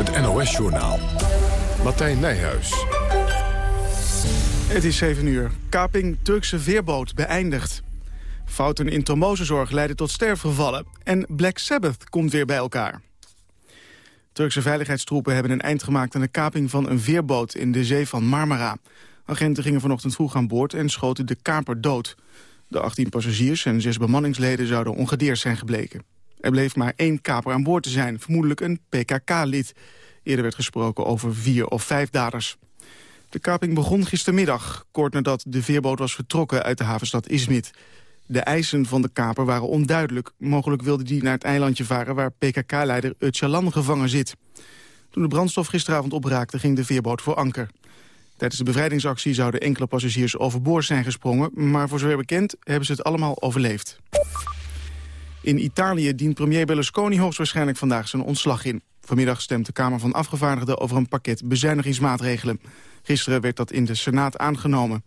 Het NOS-journaal. Martijn Nijhuis. Het is 7 uur. Kaping Turkse veerboot beëindigd. Fouten in trombosezorg leiden tot sterfgevallen. En Black Sabbath komt weer bij elkaar. Turkse veiligheidstroepen hebben een eind gemaakt aan de kaping van een veerboot in de zee van Marmara. Agenten gingen vanochtend vroeg aan boord en schoten de kaper dood. De 18 passagiers en zes bemanningsleden zouden ongedeerd zijn gebleken. Er bleef maar één kaper aan boord te zijn, vermoedelijk een PKK-lid. Eerder werd gesproken over vier of vijf daders. De kaping begon gistermiddag, kort nadat de veerboot was vertrokken uit de havenstad Izmit. De eisen van de kaper waren onduidelijk. Mogelijk wilde die naar het eilandje varen waar PKK-leider Öcalan gevangen zit. Toen de brandstof gisteravond opraakte ging de veerboot voor anker. Tijdens de bevrijdingsactie zouden enkele passagiers overboord zijn gesprongen... maar voor zover bekend hebben ze het allemaal overleefd. In Italië dient premier Berlusconi hoogstwaarschijnlijk vandaag zijn ontslag in. Vanmiddag stemt de Kamer van Afgevaardigden over een pakket bezuinigingsmaatregelen. Gisteren werd dat in de Senaat aangenomen.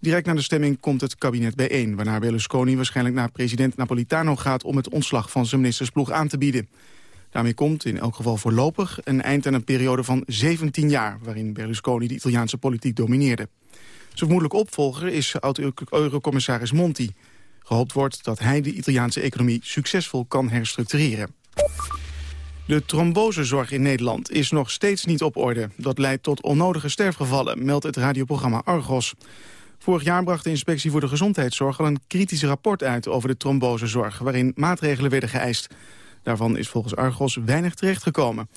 Direct na de stemming komt het kabinet bijeen... waarna Berlusconi waarschijnlijk naar president Napolitano gaat... om het ontslag van zijn ministersploeg aan te bieden. Daarmee komt, in elk geval voorlopig, een eind aan een periode van 17 jaar... waarin Berlusconi de Italiaanse politiek domineerde. Zijn vermoedelijk opvolger is oud-eurocommissaris Monti. Gehoopt wordt dat hij de Italiaanse economie succesvol kan herstructureren. De trombosezorg in Nederland is nog steeds niet op orde. Dat leidt tot onnodige sterfgevallen, meldt het radioprogramma Argos. Vorig jaar bracht de Inspectie voor de Gezondheidszorg al een kritisch rapport uit over de trombosezorg, waarin maatregelen werden geëist. Daarvan is volgens Argos weinig terechtgekomen.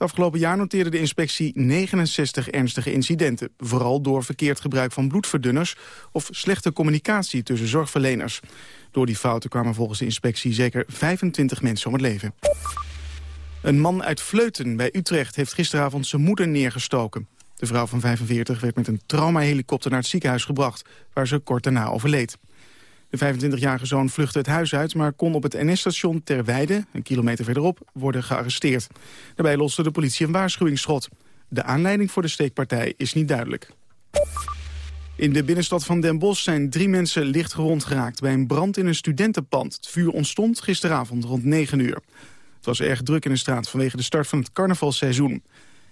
Het afgelopen jaar noteerde de inspectie 69 ernstige incidenten. Vooral door verkeerd gebruik van bloedverdunners of slechte communicatie tussen zorgverleners. Door die fouten kwamen volgens de inspectie zeker 25 mensen om het leven. Een man uit Vleuten bij Utrecht heeft gisteravond zijn moeder neergestoken. De vrouw van 45 werd met een traumahelikopter naar het ziekenhuis gebracht... waar ze kort daarna overleed. De 25-jarige zoon vluchtte het huis uit... maar kon op het NS-station Terweide, een kilometer verderop, worden gearresteerd. Daarbij loste de politie een waarschuwingsschot. De aanleiding voor de steekpartij is niet duidelijk. In de binnenstad van Den Bosch zijn drie mensen licht gewond geraakt... bij een brand in een studentenpand. Het vuur ontstond gisteravond rond 9 uur. Het was erg druk in de straat vanwege de start van het carnavalseizoen.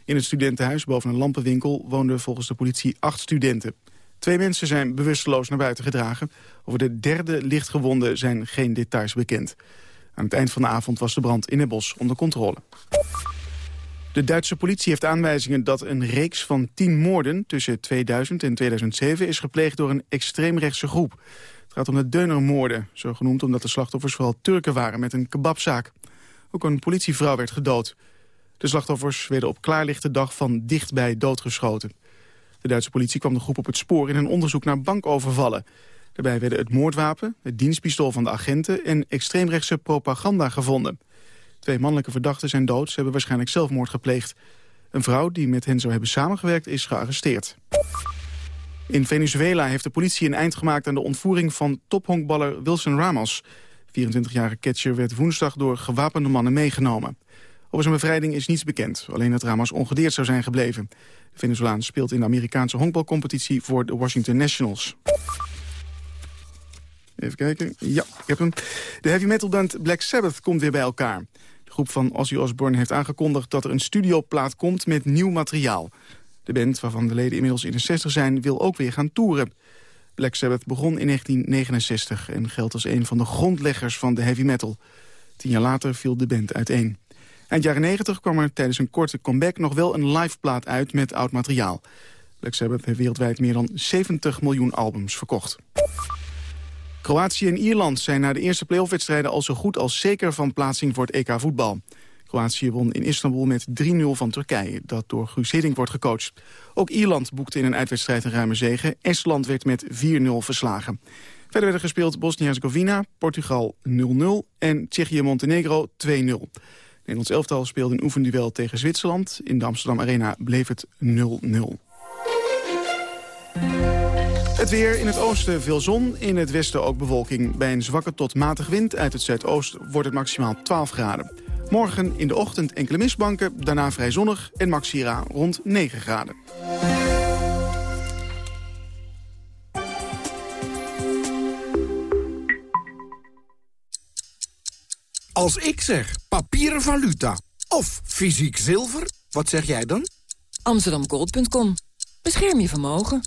In het studentenhuis boven een lampenwinkel woonden volgens de politie acht studenten. Twee mensen zijn bewusteloos naar buiten gedragen. Over de derde lichtgewonde zijn geen details bekend. Aan het eind van de avond was de brand in het bos onder controle. De Duitse politie heeft aanwijzingen dat een reeks van tien moorden... tussen 2000 en 2007 is gepleegd door een extreemrechtse groep. Het gaat om de Deunermoorden, zo genoemd omdat de slachtoffers vooral Turken waren met een kebabzaak. Ook een politievrouw werd gedood. De slachtoffers werden op klaarlichte dag van dichtbij doodgeschoten. De Duitse politie kwam de groep op het spoor in een onderzoek naar bankovervallen. Daarbij werden het moordwapen, het dienstpistool van de agenten... en extreemrechtse propaganda gevonden. Twee mannelijke verdachten zijn dood. Ze hebben waarschijnlijk zelfmoord gepleegd. Een vrouw die met hen zou hebben samengewerkt is gearresteerd. In Venezuela heeft de politie een eind gemaakt aan de ontvoering van tophonkballer Wilson Ramos. 24-jarige catcher werd woensdag door gewapende mannen meegenomen. Over zijn bevrijding is niets bekend. Alleen dat Ramos ongedeerd zou zijn gebleven. Venezolaan speelt in de Amerikaanse honkbalcompetitie voor de Washington Nationals. Even kijken. Ja, ik heb hem. De heavy metal band Black Sabbath komt weer bij elkaar. De groep van Ozzy Osbourne heeft aangekondigd dat er een studioplaat komt met nieuw materiaal. De band, waarvan de leden inmiddels in de 60 zijn, wil ook weer gaan toeren. Black Sabbath begon in 1969 en geldt als een van de grondleggers van de heavy metal. Tien jaar later viel de band uiteen. Eind jaren 90 kwam er tijdens een korte comeback nog wel een liveplaat uit met oud materiaal. Black Sabbath heeft wereldwijd meer dan 70 miljoen albums verkocht. Kroatië en Ierland zijn na de eerste playoffwedstrijden al zo goed als zeker van plaatsing voor het EK voetbal. Kroatië won in Istanbul met 3-0 van Turkije, dat door Guus Hiddink wordt gecoacht. Ook Ierland boekte in een uitwedstrijd een ruime zege. Estland werd met 4-0 verslagen. Verder werden gespeeld Bosnië-Herzegovina, Portugal 0-0 en Tsjechië-Montenegro 2-0. Nederlands elftal speelde een oefenduel tegen Zwitserland. In de Amsterdam Arena bleef het 0-0. Het weer in het oosten veel zon, in het westen ook bewolking. Bij een zwakke tot matig wind uit het zuidoosten wordt het maximaal 12 graden. Morgen in de ochtend enkele mistbanken, daarna vrij zonnig en maxira rond 9 graden. Als ik zeg papieren valuta of fysiek zilver Wat zeg jij dan? Amsterdamgold.com. Bescherm je vermogen.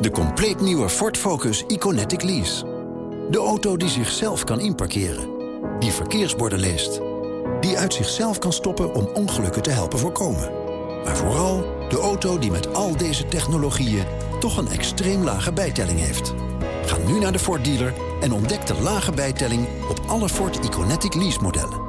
De compleet nieuwe Ford Focus Iconetic Lease. De auto die zichzelf kan inparkeren. Die verkeersborden leest. Die uit zichzelf kan stoppen om ongelukken te helpen voorkomen. Maar vooral de auto die met al deze technologieën toch een extreem lage bijtelling heeft. Ga nu naar de Ford dealer en ontdek de lage bijtelling op alle Ford Iconetic lease modellen.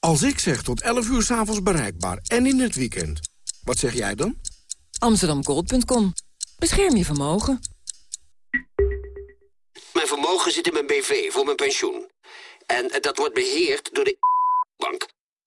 Als ik zeg tot 11 uur s'avonds bereikbaar en in het weekend, wat zeg jij dan? Amsterdamgold.com. Bescherm je vermogen. Mijn vermogen zit in mijn BV voor mijn pensioen. En dat wordt beheerd door de bank.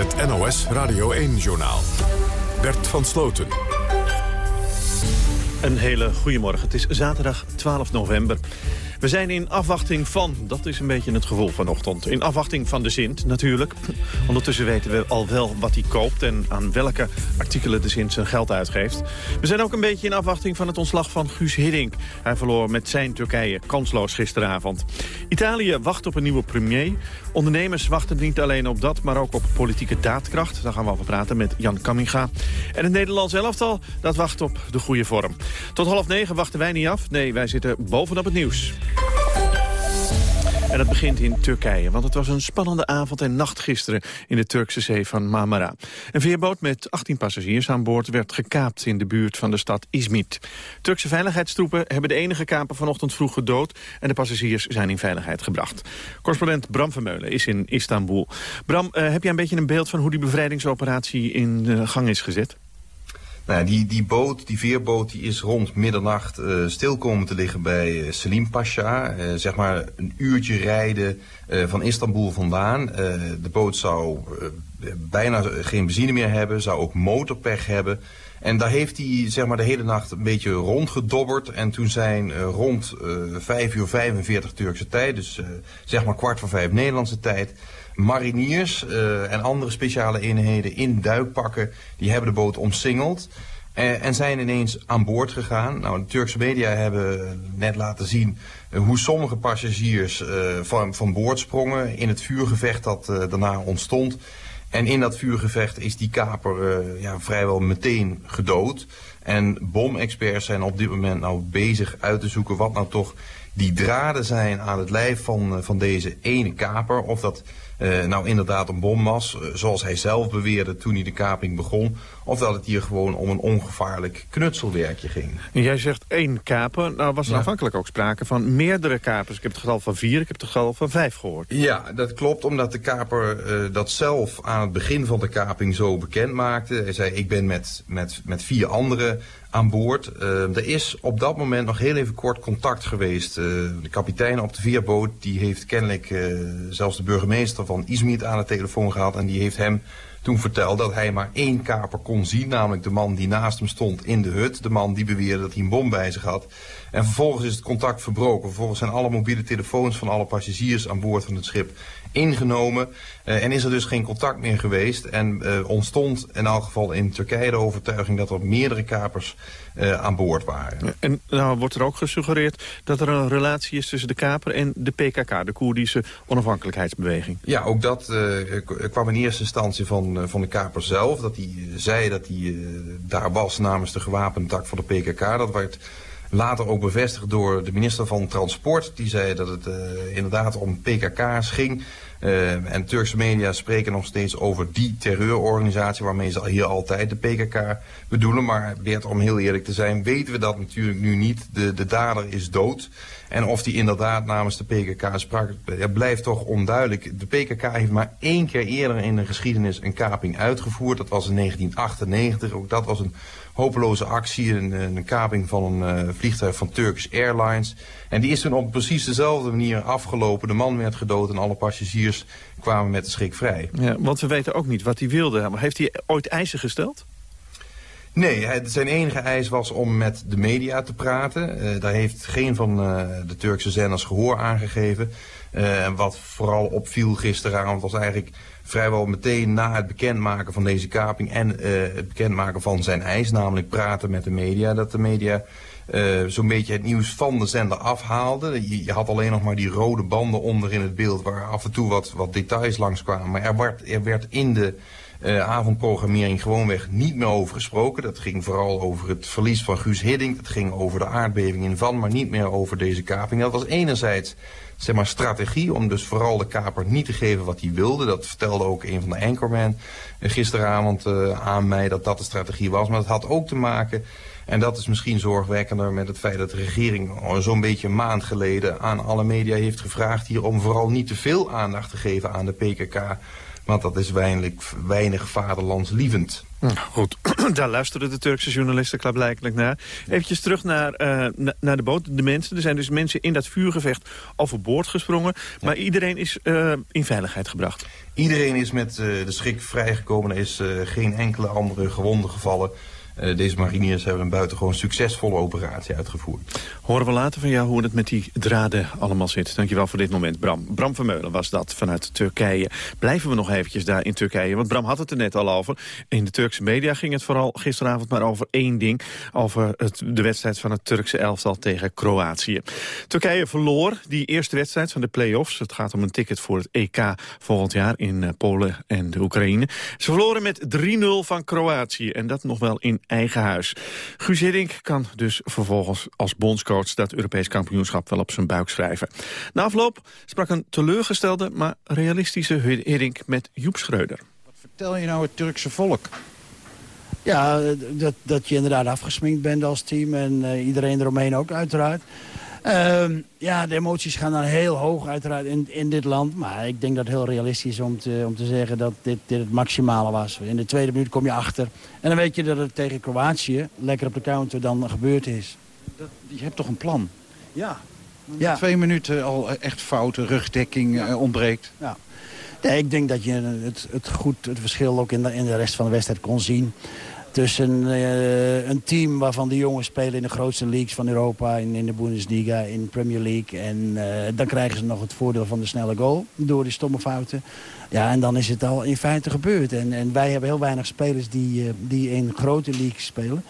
Het NOS Radio 1-journaal. Bert van Sloten. Een hele goede morgen. Het is zaterdag 12 november. We zijn in afwachting van, dat is een beetje het gevoel vanochtend... in afwachting van de Sint natuurlijk. Ondertussen weten we al wel wat hij koopt... en aan welke artikelen de Sint zijn geld uitgeeft. We zijn ook een beetje in afwachting van het ontslag van Guus Hiddink. Hij verloor met zijn Turkije kansloos gisteravond. Italië wacht op een nieuwe premier. Ondernemers wachten niet alleen op dat, maar ook op politieke daadkracht. Daar gaan we over praten met Jan Kamminga. En het Nederlands elftal, dat wacht op de goede vorm. Tot half negen wachten wij niet af. Nee, wij zitten bovenop het nieuws. En dat begint in Turkije, want het was een spannende avond en nacht gisteren in de Turkse zee van Marmara. Een veerboot met 18 passagiers aan boord werd gekaapt in de buurt van de stad Izmit. Turkse veiligheidstroepen hebben de enige kaper vanochtend vroeg gedood en de passagiers zijn in veiligheid gebracht. Correspondent Bram Vermeulen is in Istanbul. Bram, uh, heb jij een beetje een beeld van hoe die bevrijdingsoperatie in uh, gang is gezet? Nou, die, die boot, die veerboot, die is rond middernacht uh, stil komen te liggen bij uh, Selim Pasha. Uh, zeg maar een uurtje rijden van Istanbul vandaan. de boot zou bijna geen benzine meer hebben, zou ook motorpech hebben. En daar heeft hij zeg maar, de hele nacht een beetje rondgedobberd. En toen zijn rond 5 uur 45 Turkse tijd, dus zeg maar kwart voor vijf Nederlandse tijd mariniers uh, en andere speciale eenheden in duikpakken... die hebben de boot omsingeld uh, en zijn ineens aan boord gegaan. Nou, de Turkse media hebben net laten zien uh, hoe sommige passagiers van, van boord sprongen... in het vuurgevecht dat daarna ontstond. En in dat vuurgevecht is die kaper ja, vrijwel meteen gedood. En bomexperts zijn op dit moment nou bezig uit te zoeken... wat nou toch die draden zijn aan het lijf van, van deze ene kaper. Of dat uh, nou inderdaad een bom was, uh, zoals hij zelf beweerde toen hij de kaping begon. Of dat het hier gewoon om een ongevaarlijk knutselwerkje ging. En jij zegt één kaper. Nou was er ja. aanvankelijk ook sprake van meerdere kapers. Ik heb het getal van vier, ik heb het getal van vijf gehoord. Ja, dat klopt, omdat de kaper uh, dat zelf aan het begin van de kaping zo bekend maakte. Hij zei, ik ben met, met, met vier anderen aan boord. Uh, er is op dat moment nog heel even kort contact geweest. Uh, de kapitein op de veerboot die heeft kennelijk uh, zelfs de burgemeester van Izmit aan de telefoon gehad. En die heeft hem toen verteld dat hij maar één kaper kon zien. Namelijk de man die naast hem stond in de hut. De man die beweerde dat hij een bom bij zich had. En vervolgens is het contact verbroken. Vervolgens zijn alle mobiele telefoons van alle passagiers aan boord van het schip ingenomen. Uh, en is er dus geen contact meer geweest. En uh, ontstond in elk geval in Turkije de overtuiging dat er meerdere kapers uh, aan boord waren. En nou wordt er ook gesuggereerd dat er een relatie is tussen de kaper en de PKK, de Koerdische onafhankelijkheidsbeweging. Ja, ook dat kwam in eerste instantie van, van de kaper zelf. Dat hij zei dat hij daar was namens de gewapende tak van de PKK. Dat werd later ook bevestigd door de minister van Transport. Die zei dat het uh, inderdaad om PKK's ging. Uh, en Turkse media spreken nog steeds over die terreurorganisatie... waarmee ze hier altijd de PKK bedoelen. Maar Bert, om heel eerlijk te zijn, weten we dat natuurlijk nu niet. De, de dader is dood. En of die inderdaad namens de PKK sprak, blijft toch onduidelijk. De PKK heeft maar één keer eerder in de geschiedenis een kaping uitgevoerd. Dat was in 1998. Ook dat was een hopeloze actie, een, een kaping van een uh, vliegtuig van Turkish Airlines. En die is toen op precies dezelfde manier afgelopen. De man werd gedood en alle passagiers kwamen met de schrik vrij. Ja, want we weten ook niet wat hij wilde. Heeft hij ooit eisen gesteld? Nee, zijn enige eis was om met de media te praten. Uh, daar heeft geen van uh, de Turkse zenders gehoor aangegeven. En wat vooral opviel gisteravond was eigenlijk vrijwel meteen na het bekendmaken van deze kaping... en het bekendmaken van zijn eis, namelijk praten met de media... dat de media zo'n beetje het nieuws van de zender afhaalde. Je, had alleen nog maar die rode banden onder in het beeld... waar af en toe wat, wat details langskwamen. Maar er werd, er werd in de uh, avondprogrammering gewoonweg niet meer over gesproken. Dat ging vooral over het verlies van Guus Hiddink. Dat ging over de aardbeving in Van, maar niet meer over deze kaping. Dat was enerzijds zeg maar, strategie om dus vooral de kaper niet te geven wat hij wilde. Dat vertelde ook een van de anchormen uh, gisteravond uh, aan mij dat dat de strategie was. Maar het had ook te maken... En dat is misschien zorgwekkender met het feit dat de regering zo'n beetje een maand geleden aan alle media heeft gevraagd hier om vooral niet te veel aandacht te geven aan de PKK. Want dat is weinig, weinig vaderlandslievend. Goed, daar luisteren de Turkse journalisten klaarblijkelijk naar. Even terug naar, uh, naar de boot, de mensen. Er zijn dus mensen in dat vuurgevecht overboord gesprongen. Maar iedereen is uh, in veiligheid gebracht. Iedereen is met uh, de schrik vrijgekomen. Er is geen enkele andere gewonde gevallen. Uh, deze mariniers hebben een buitengewoon succesvolle operatie uitgevoerd. Horen we later van jou hoe het met die draden allemaal zit. Dankjewel voor dit moment, Bram. Bram Vermeulen was dat vanuit Turkije. Blijven we nog eventjes daar in Turkije, want Bram had het er net al over. In de Turkse media ging het vooral gisteravond maar over één ding. Over het, de wedstrijd van het Turkse elftal tegen Kroatië. Turkije verloor die eerste wedstrijd van de play-offs. Het gaat om een ticket voor het EK volgend jaar in uh, Polen en de Oekraïne. Ze verloren met 3-0 van Kroatië en dat nog wel in eigen huis. Guus Hiddink kan dus vervolgens als bondscoach dat Europees kampioenschap wel op zijn buik schrijven. Na afloop sprak een teleurgestelde, maar realistische Hiddink met Joep Schreuder. Wat vertel je nou het Turkse volk? Ja, dat, dat je inderdaad afgesminkt bent als team en uh, iedereen eromheen ook uiteraard. Uh, ja, de emoties gaan dan heel hoog uiteraard in, in dit land. Maar ik denk dat het heel realistisch is om te, om te zeggen dat dit, dit het maximale was. In de tweede minuut kom je achter. En dan weet je dat het tegen Kroatië lekker op de counter dan gebeurd is. Dat, je hebt toch een plan? Ja. ja. Twee minuten al echt fouten, rugdekking ja. uh, ontbreekt. Ja. Nee, ik denk dat je het, het goed het verschil ook in de, in de rest van de wedstrijd kon zien tussen uh, een team waarvan de jongens spelen in de grootste leagues van Europa... in, in de Bundesliga, in de Premier League. En uh, dan krijgen ze nog het voordeel van de snelle goal door die stomme fouten. Ja, en dan is het al in feite gebeurd. En, en wij hebben heel weinig spelers die, uh, die in grote leagues spelen.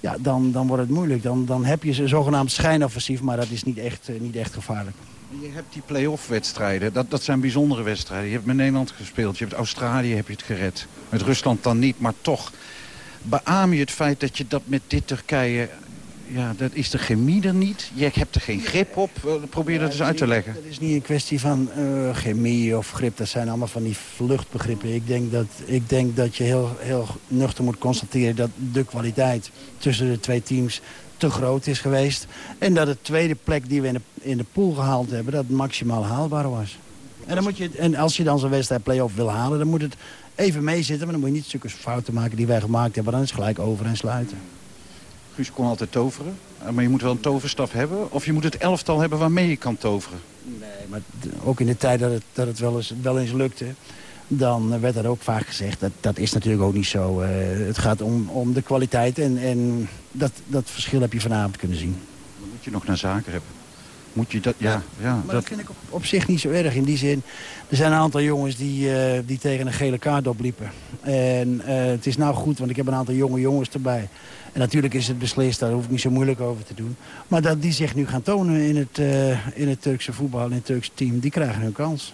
Ja, dan, dan wordt het moeilijk. Dan, dan heb je ze zogenaamd schijnoffensief, maar dat is niet echt, niet echt gevaarlijk. Je hebt die play-off wedstrijden, dat, dat zijn bijzondere wedstrijden. Je hebt met Nederland gespeeld, je hebt Australië heb je het gered. Met Rusland dan niet, maar toch beaam je het feit dat je dat met dit Turkije... Ja, dat is de chemie er niet. Je hebt er geen grip op. Probeer dat eens uit te leggen. Het is niet een kwestie van uh, chemie of grip. Dat zijn allemaal van die vluchtbegrippen. Ik denk dat, ik denk dat je heel, heel nuchter moet constateren... dat de kwaliteit tussen de twee teams te groot is geweest. En dat de tweede plek die we in de, in de pool gehaald hebben... dat maximaal haalbaar was. En, dan moet je, en als je dan zo'n wedstrijd play-off wil halen... dan moet het even meezitten. Maar dan moet je niet zulke fouten maken die wij gemaakt hebben. Dan is het gelijk over en sluiten. Guus kon altijd toveren. Eh, maar je moet wel een toverstaf hebben. Of je moet het elftal hebben waarmee je kan toveren. Nee, maar ook in de tijd dat het, dat het wel, eens, wel eens lukte... dan werd er ook vaak gezegd, dat, dat is natuurlijk ook niet zo. Uh, het gaat om, om de kwaliteit en, en dat, dat verschil heb je vanavond kunnen zien. Dan moet je nog naar zaken hebben. Moet je dat, ja, ja, maar dat, dat vind ik op, op, zich niet zo erg. In die zin, er zijn een aantal jongens die, uh, die tegen een gele kaart opliepen. En uh, het is nou goed, want ik heb een aantal jonge jongens erbij. En natuurlijk is het beslist, daar hoef ik niet zo moeilijk over te doen. Maar dat die zich nu gaan tonen in het, uh, in het Turkse voetbal, in het Turkse team, die krijgen hun kans.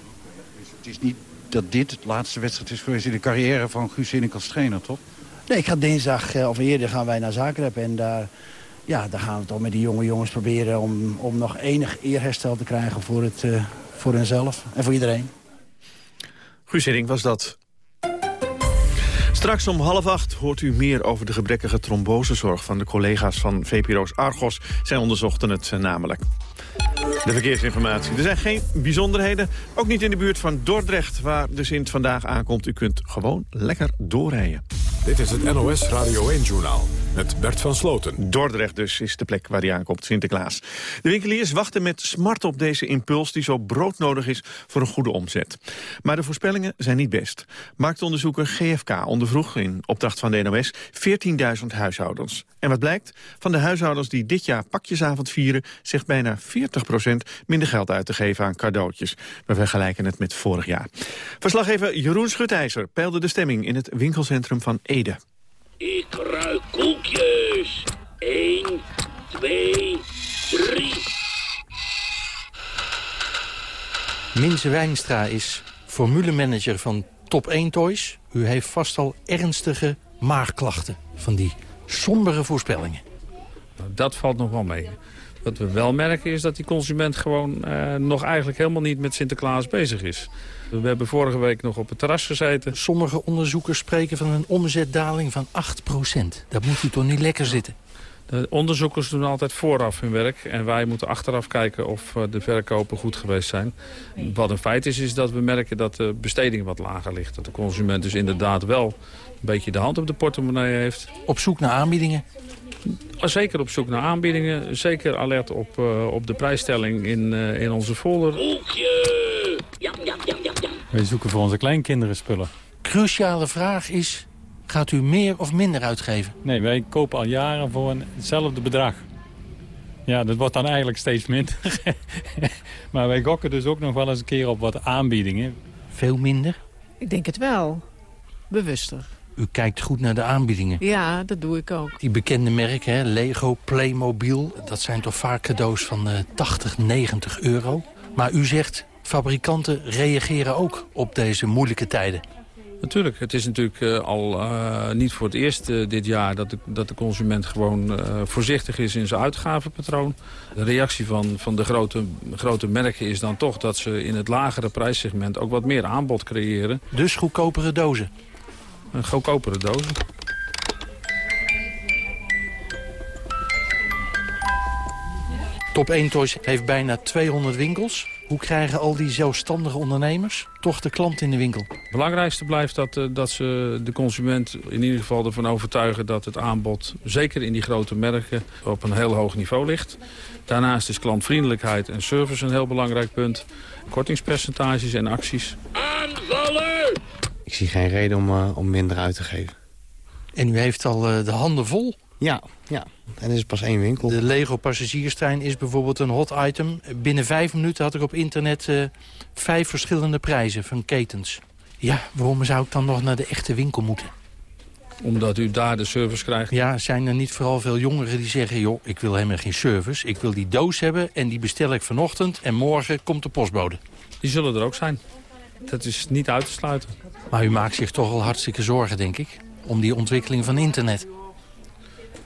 Het is niet dat dit het laatste wedstrijd is geweest in de carrière van Guus Hinnink als trainer, toch? Nee, ik ga dinsdag, of eerder gaan wij naar Zagreb en daar ja, dan gaan we toch met die jonge jongens proberen om, om nog enig eerherstel te krijgen voor, het, uh, voor hunzelf en voor iedereen. Guus Hiddink was dat. Straks om half acht hoort u meer over de gebrekkige trombosezorg... van de collega's van VPRO's Argos. Zij onderzochten het eh, namelijk. De verkeersinformatie. Er zijn geen bijzonderheden. Ook niet in de buurt van Dordrecht, waar de Sint vandaag aankomt. U kunt gewoon lekker doorrijden. Dit is het NOS Radio 1-journaal met Bert van Sloten. Dordrecht dus is de plek waar hij aankomt, Sinterklaas. De winkeliers wachten met smart op deze impuls... die zo broodnodig is voor een goede omzet. Maar de voorspellingen zijn niet best. Marktonderzoeker GFK ondervroeg in opdracht van de NOS 14.000 huishoudens. En wat blijkt? Van de huishoudens die dit jaar pakjesavond vieren... zegt bijna 40% minder geld uit te geven aan cadeautjes. We vergelijken het met vorig jaar. Verslaggever Jeroen Schutijzer peilde de stemming in het winkelcentrum van Ede. Ik ruik koekjes. 1, 2, 3. Minze Wijnstra is formulemanager van Top 1 Toys. U heeft vast al ernstige maagklachten van die sombere voorspellingen. Dat valt nog wel mee. Wat we wel merken is dat die consument gewoon uh, nog eigenlijk helemaal niet met Sinterklaas bezig is. We hebben vorige week nog op het terras gezeten. Sommige onderzoekers spreken van een omzetdaling van 8% Dat moet u toch niet lekker zitten? De onderzoekers doen altijd vooraf hun werk. En wij moeten achteraf kijken of eh, de verkopen goed geweest zijn. Wat een feit is, is dat we merken dat de besteding wat lager ligt. Dat de consument dus inderdaad wel een beetje de hand op de portemonnee heeft. Op zoek naar aanbiedingen? Zeker op zoek naar aanbiedingen. Zeker alert op, uh, op de prijsstelling in, uh, in onze folder. Koekje! Ja, ja, ja, ja, ja. Wij zoeken voor onze kleinkinderen spullen. Cruciale vraag is, gaat u meer of minder uitgeven? Nee, wij kopen al jaren voor hetzelfde bedrag. Ja, dat wordt dan eigenlijk steeds minder. maar wij gokken dus ook nog wel eens een keer op wat aanbiedingen. Veel minder? Ik denk het wel. Bewuster. U kijkt goed naar de aanbiedingen. Ja, dat doe ik ook. Die bekende merken, hè, Lego, Playmobil... dat zijn toch vaak cadeaus van uh, 80, 90 euro. Maar u zegt, fabrikanten reageren ook op deze moeilijke tijden. Natuurlijk, het is natuurlijk uh, al uh, niet voor het eerst uh, dit jaar... dat de, dat de consument gewoon voorzichtig is in zijn uitgavenpatroon. De reactie van, van de grote, grote merken is dan toch... dat ze in het lagere prijssegment ook wat meer aanbod creëren. Dus goedkopere dozen? Een goedkopere dozen. Top 1 Toys heeft bijna 200 winkels. Hoe krijgen al die zelfstandige ondernemers toch de klant in de winkel? Het belangrijkste blijft dat, eh, dat ze de consument in ieder geval ervan overtuigen... dat het aanbod, zeker in die grote merken, op een heel hoog niveau ligt. Daarnaast is klantvriendelijkheid en service een heel belangrijk punt. Kortingspercentages en acties. Aanvallen! Ik zie geen reden om, uh, om minder uit te geven. En u heeft al uh, de handen vol? Ja, ja. En er is pas één winkel. De Lego passagierstrein is bijvoorbeeld een hot item. Binnen vijf minuten had ik op internet uh, vijf verschillende prijzen van ketens. Ja, waarom zou ik dan nog naar de echte winkel moeten? Omdat u daar de service krijgt? Ja, zijn er niet vooral veel jongeren die zeggen... joh, ik wil helemaal geen service, ik wil die doos hebben... en die bestel ik vanochtend en morgen komt de postbode. Die zullen er ook zijn. Dat is niet uit te sluiten. Maar u maakt zich toch al hartstikke zorgen, denk ik, om die ontwikkeling van internet.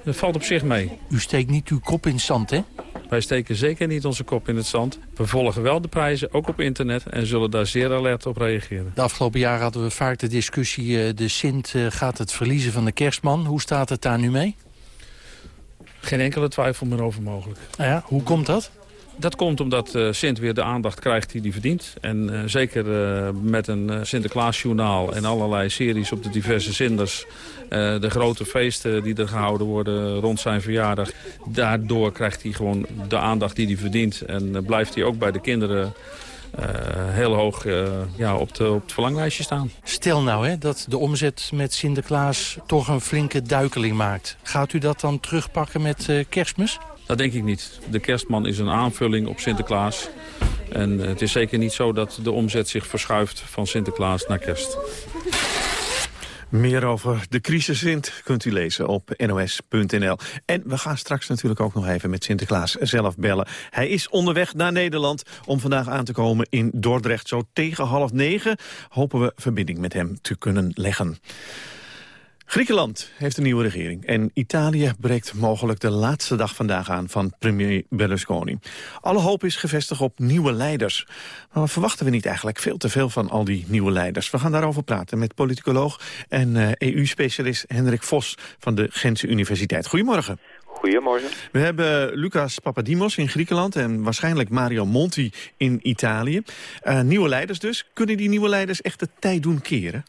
Dat valt op zich mee. U steekt niet uw kop in het zand, hè? Wij steken zeker niet onze kop in het zand. We volgen wel de prijzen, ook op internet, en zullen daar zeer alert op reageren. De afgelopen jaren hadden we vaak de discussie... de Sint gaat het verliezen van de kerstman. Hoe staat het daar nu mee? Geen enkele twijfel meer over mogelijk. Nou ja, hoe komt dat? Dat komt omdat uh, Sint weer de aandacht krijgt die hij verdient. En uh, zeker uh, met een Sinterklaasjournaal en allerlei series op de diverse zenders... de grote feesten die er gehouden worden rond zijn verjaardag... daardoor krijgt hij gewoon de aandacht die hij verdient. En blijft hij ook bij de kinderen heel hoog ja, op, de, op het verlanglijstje staan. Stel nou hè, dat de omzet met Sinterklaas toch een flinke duikeling maakt. Gaat u dat dan terugpakken met kerstmis? Dat denk ik niet. De kerstman is een aanvulling op Sinterklaas. En het is zeker niet zo dat de omzet zich verschuift van Sinterklaas naar kerst. Meer over de crisis Sint kunt u lezen op nos.nl. En we gaan straks natuurlijk ook nog even met Sinterklaas zelf bellen. Hij is onderweg naar Nederland om vandaag aan te komen in Dordrecht. Zo tegen half negen hopen we verbinding met hem te kunnen leggen. Griekenland heeft een nieuwe regering en Italië breekt mogelijk de laatste dag vandaag aan van premier Berlusconi. Alle hoop is gevestigd op nieuwe leiders. Maar wat verwachten we niet eigenlijk veel te veel van al die nieuwe leiders? We gaan daarover praten met politicoloog en eh, EU-specialist Hendrik Vos van de Gentse Universiteit. Goedemorgen. Goedemorgen. We hebben Lucas Papadimos in Griekenland en waarschijnlijk Mario Monti in Italië. Uh, nieuwe leiders dus. Kunnen die nieuwe leiders echt de tijd doen keren?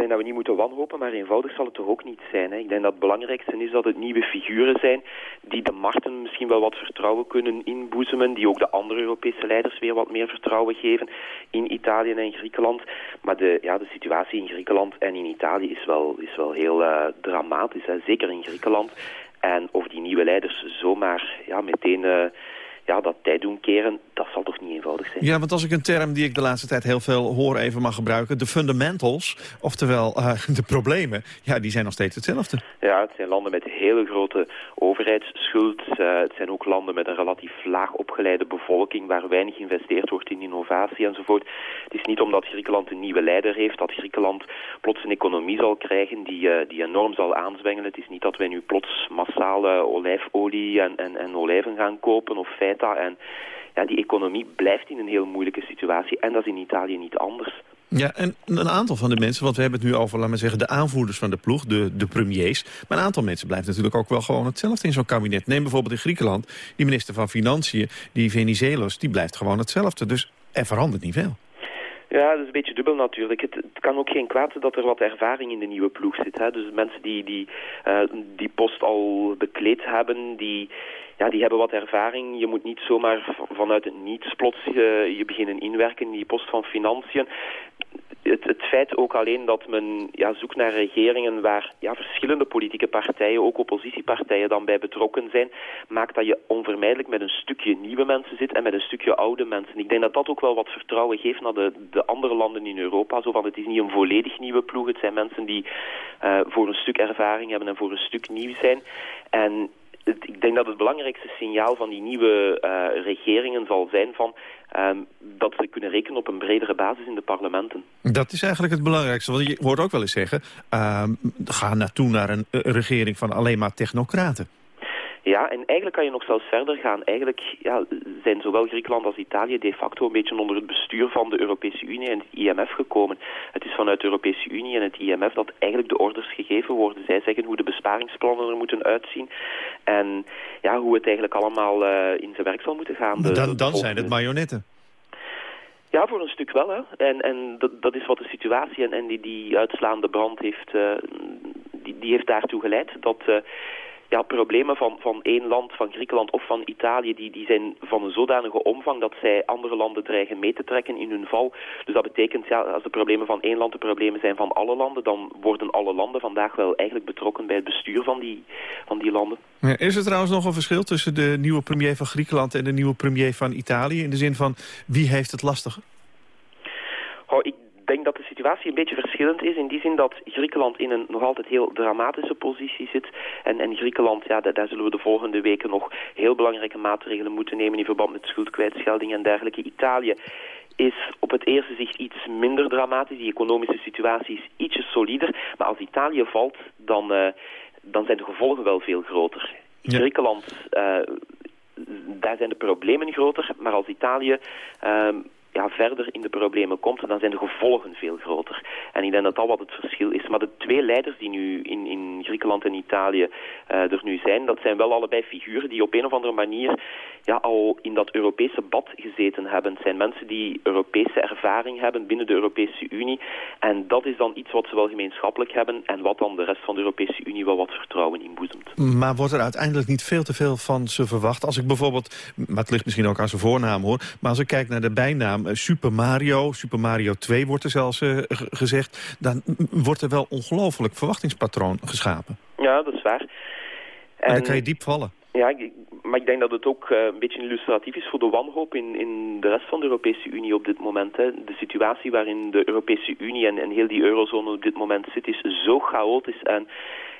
Denk dat we niet moeten wanhopen, maar eenvoudig zal het toch ook niet zijn. Hè? Ik denk dat het belangrijkste is dat het nieuwe figuren zijn die de markten misschien wel wat vertrouwen kunnen inboezemen, die ook de andere Europese leiders weer wat meer vertrouwen geven in Italië en Griekenland. Maar de, ja, de situatie in Griekenland en in Italië is wel, is wel heel uh, dramatisch, hè? zeker in Griekenland. En of die nieuwe leiders zomaar ja, meteen uh, ja, dat tijd doen keren, dat zal toch niet eenvoudig zijn. Ja, want als ik een term die ik de laatste tijd heel veel hoor even mag gebruiken... de fundamentals, oftewel uh, de problemen, ja, die zijn nog steeds hetzelfde. Ja, het zijn landen met hele grote overheidsschuld. Uh, het zijn ook landen met een relatief laag opgeleide bevolking... waar weinig geïnvesteerd wordt in innovatie enzovoort. Het is niet omdat Griekenland een nieuwe leider heeft... dat Griekenland plots een economie zal krijgen die, uh, die enorm zal aanzwengelen. Het is niet dat wij nu plots massaal olijfolie en, en, en olijven gaan kopen of feta... En, ja, die economie blijft in een heel moeilijke situatie. En dat is in Italië niet anders. Ja, en een aantal van de mensen, want we hebben het nu over, laten we zeggen, de aanvoerders van de ploeg, de, de premiers. Maar een aantal mensen blijft natuurlijk ook wel gewoon hetzelfde in zo'n kabinet. Neem bijvoorbeeld in Griekenland, die minister van Financiën, die Venizelos, die blijft gewoon hetzelfde. Dus er verandert niet veel. Ja, dat is een beetje dubbel natuurlijk. Het, het, kan ook geen kwaad dat er wat ervaring in de nieuwe ploeg zit. Hè? Dus mensen die die, uh, die post al bekleed hebben, die, ja, die hebben wat ervaring. Je moet niet zomaar vanuit het niets plots uh, je beginnen inwerken in die post van financiën. Het, het, feit ook alleen dat men ja, zoekt naar regeringen waar ja, verschillende politieke partijen, ook oppositiepartijen dan bij betrokken zijn, maakt dat je onvermijdelijk met een stukje nieuwe mensen zit en met een stukje oude mensen. Ik denk dat dat ook wel wat vertrouwen geeft naar de, de andere landen in Europa. Zo van, het is niet een volledig nieuwe ploeg, het zijn mensen die uh, voor een stuk ervaring hebben en voor een stuk nieuw zijn. En ik denk dat het belangrijkste signaal van die nieuwe uh, regeringen zal zijn van um, dat ze kunnen rekenen op een bredere basis in de parlementen. Dat is eigenlijk het belangrijkste. Want je hoort ook wel eens zeggen, uh, ga naartoe naar een regering van alleen maar technocraten. Ja, en eigenlijk kan je nog zelfs verder gaan. Eigenlijk ja, zijn zowel Griekenland als Italië de facto een beetje onder het bestuur van de Europese Unie en het IMF gekomen. Het is vanuit de Europese Unie en het IMF dat eigenlijk de orders gegeven worden. Zij zeggen hoe de besparingsplannen er moeten uitzien en ja, hoe het eigenlijk allemaal uh, in zijn werk zal moeten gaan. De, dan dan zijn het marionetten. Ja, voor een stuk wel. Hè. En, en dat, dat is wat de situatie en, en die, die uitslaande brand heeft, uh, die, die heeft daartoe geleid. Dat uh, ja, problemen van, van één land, van Griekenland of van Italië, die, die zijn van een zodanige omvang dat zij andere landen dreigen mee te trekken in hun val. Dus dat betekent, ja, als de problemen van één land de problemen zijn van alle landen, dan worden alle landen vandaag wel eigenlijk betrokken bij het bestuur van die, van die landen. Ja, is er trouwens nog een verschil tussen de nieuwe premier van Griekenland en de nieuwe premier van Italië? In de zin van, wie heeft het lastiger? Oh, ik denk dat de situatie een beetje verschillend is. In die zin dat Griekenland in een nog altijd heel dramatische positie zit. En, en Griekenland, ja, daar, daar zullen we de volgende weken nog heel belangrijke maatregelen moeten nemen... in verband met schuldkwijtschelding en dergelijke. Italië is op het eerste zicht iets minder dramatisch. Die economische situatie is ietsje solider. Maar als Italië valt, dan, uh, dan zijn de gevolgen wel veel groter. Ja. Griekenland, uh, daar zijn de problemen groter. Maar als Italië... Uh, ja, verder in de problemen komt, dan zijn de gevolgen veel groter. En ik denk dat dat wat het verschil is. Maar de twee leiders die nu in, in Griekenland en Italië uh, er nu zijn, dat zijn wel allebei figuren die op een of andere manier ja, al in dat Europese bad gezeten hebben. Het zijn mensen die Europese ervaring hebben binnen de Europese Unie. En dat is dan iets wat ze wel gemeenschappelijk hebben en wat dan de rest van de Europese Unie wel wat vertrouwen inboezemt. Maar wordt er uiteindelijk niet veel te veel van ze verwacht? Als ik bijvoorbeeld, maar het ligt misschien ook aan zijn voornaam hoor, maar als ik kijk naar de bijnaam Super Mario, Super Mario 2 wordt er zelfs uh, gezegd... dan wordt er wel ongelooflijk verwachtingspatroon geschapen. Ja, dat is waar. En, en dan kan je diep vallen. Ja, Maar ik denk dat het ook uh, een beetje illustratief is voor de wanhoop in, in de rest van de Europese Unie op dit moment. Hè. De situatie waarin de Europese Unie en, en heel die eurozone op dit moment zit is zo chaotisch en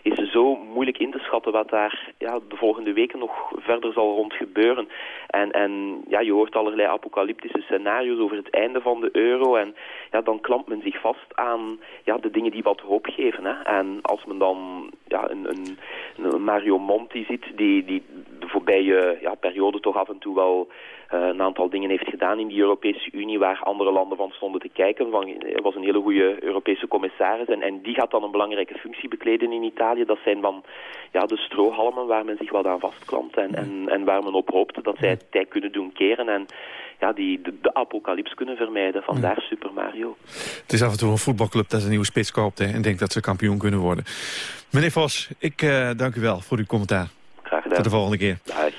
is zo moeilijk in te schatten wat daar ja, de volgende weken nog verder zal rond gebeuren. En, en ja, je hoort allerlei apocalyptische scenario's over het einde van de euro. En ja, dan klampt men zich vast aan ja, de dingen die wat hoop geven. Hè. En als men dan ja, een, een, een Mario Monti ziet, die, die voorbije ja, periode toch af en toe wel uh, een aantal dingen heeft gedaan in die Europese Unie waar andere landen van stonden te kijken. Van, hij was een hele goede Europese commissaris en, en die gaat dan een belangrijke functie bekleden in Italië. Dat zijn dan ja, de strohalmen waar men zich wat aan vastklampt en, en, en waar men op hoopt dat zij het tij kunnen doen keren en ja, die de, de apocalyps kunnen vermijden. Vandaar Super Mario. Het is af en toe een voetbalclub dat een nieuwe spits koopt hè, en denkt dat ze kampioen kunnen worden. Meneer Vos, ik uh, dank u wel voor uw commentaar. Gedaan. Tot de volgende keer. Dag.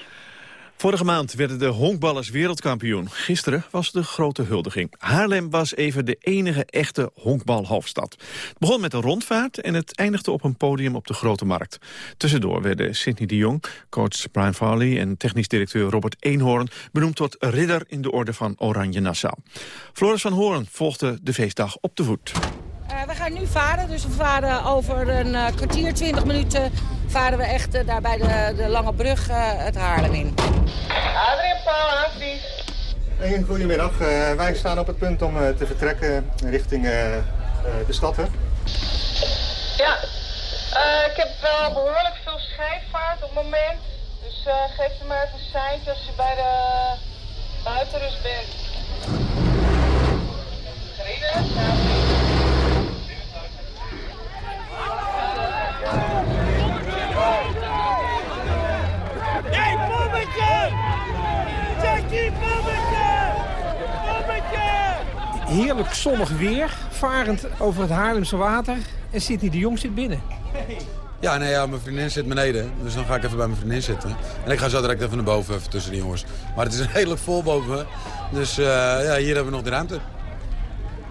Vorige maand werden de honkballers wereldkampioen. Gisteren was de grote huldiging. Haarlem was even de enige echte honkbalhoofdstad. Het begon met een rondvaart en het eindigde op een podium op de Grote Markt. Tussendoor werden Sidney de Jong, coach Brian Farley... en technisch directeur Robert Eenhoorn benoemd tot ridder in de orde van Oranje Nassau. Floris van Hoorn volgde de feestdag op de voet. Uh, we gaan nu varen, dus we varen over een uh, kwartier, 20 minuten... varen we echt uh, daar bij de, de Lange Brug het Haarlem in. Adrien Paul, goedemiddag. wij staan op het punt om te vertrekken richting de stad, hè? Ja, ik heb wel behoorlijk veel scheepvaart op het moment. Dus geef me maar even een seintje als je bij de buitenrust bent. Gereden? Jackie! Heerlijk zonnig weer, varend over het Haarlemse water. En Sidney de Jong zit binnen. Ja, nee, ja, mijn vriendin zit beneden. Dus dan ga ik even bij mijn vriendin zitten. En ik ga zo direct even naar boven, even tussen de jongens. Maar het is een redelijk vol boven. Dus uh, ja, hier hebben we nog de ruimte.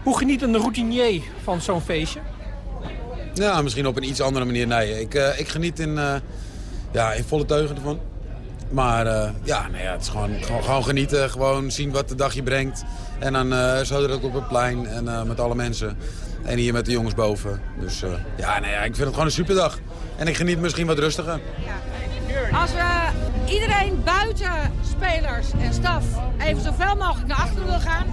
Hoe geniet een routinier van zo'n feestje? Ja, misschien op een iets andere manier. Nee, ik, uh, ik geniet in, uh, ja, in volle teugen ervan. Maar uh, ja, nee, ja, het is gewoon, gewoon, genieten. Gewoon zien wat de dag je brengt. En dan zo direct op het plein en met alle mensen. En hier met de jongens boven. Dus ja, nee, ja, ik vind het gewoon een superdag. En ik geniet misschien wat rustiger. Als we iedereen buiten spelers en staf even zoveel mogelijk naar achteren wil gaan...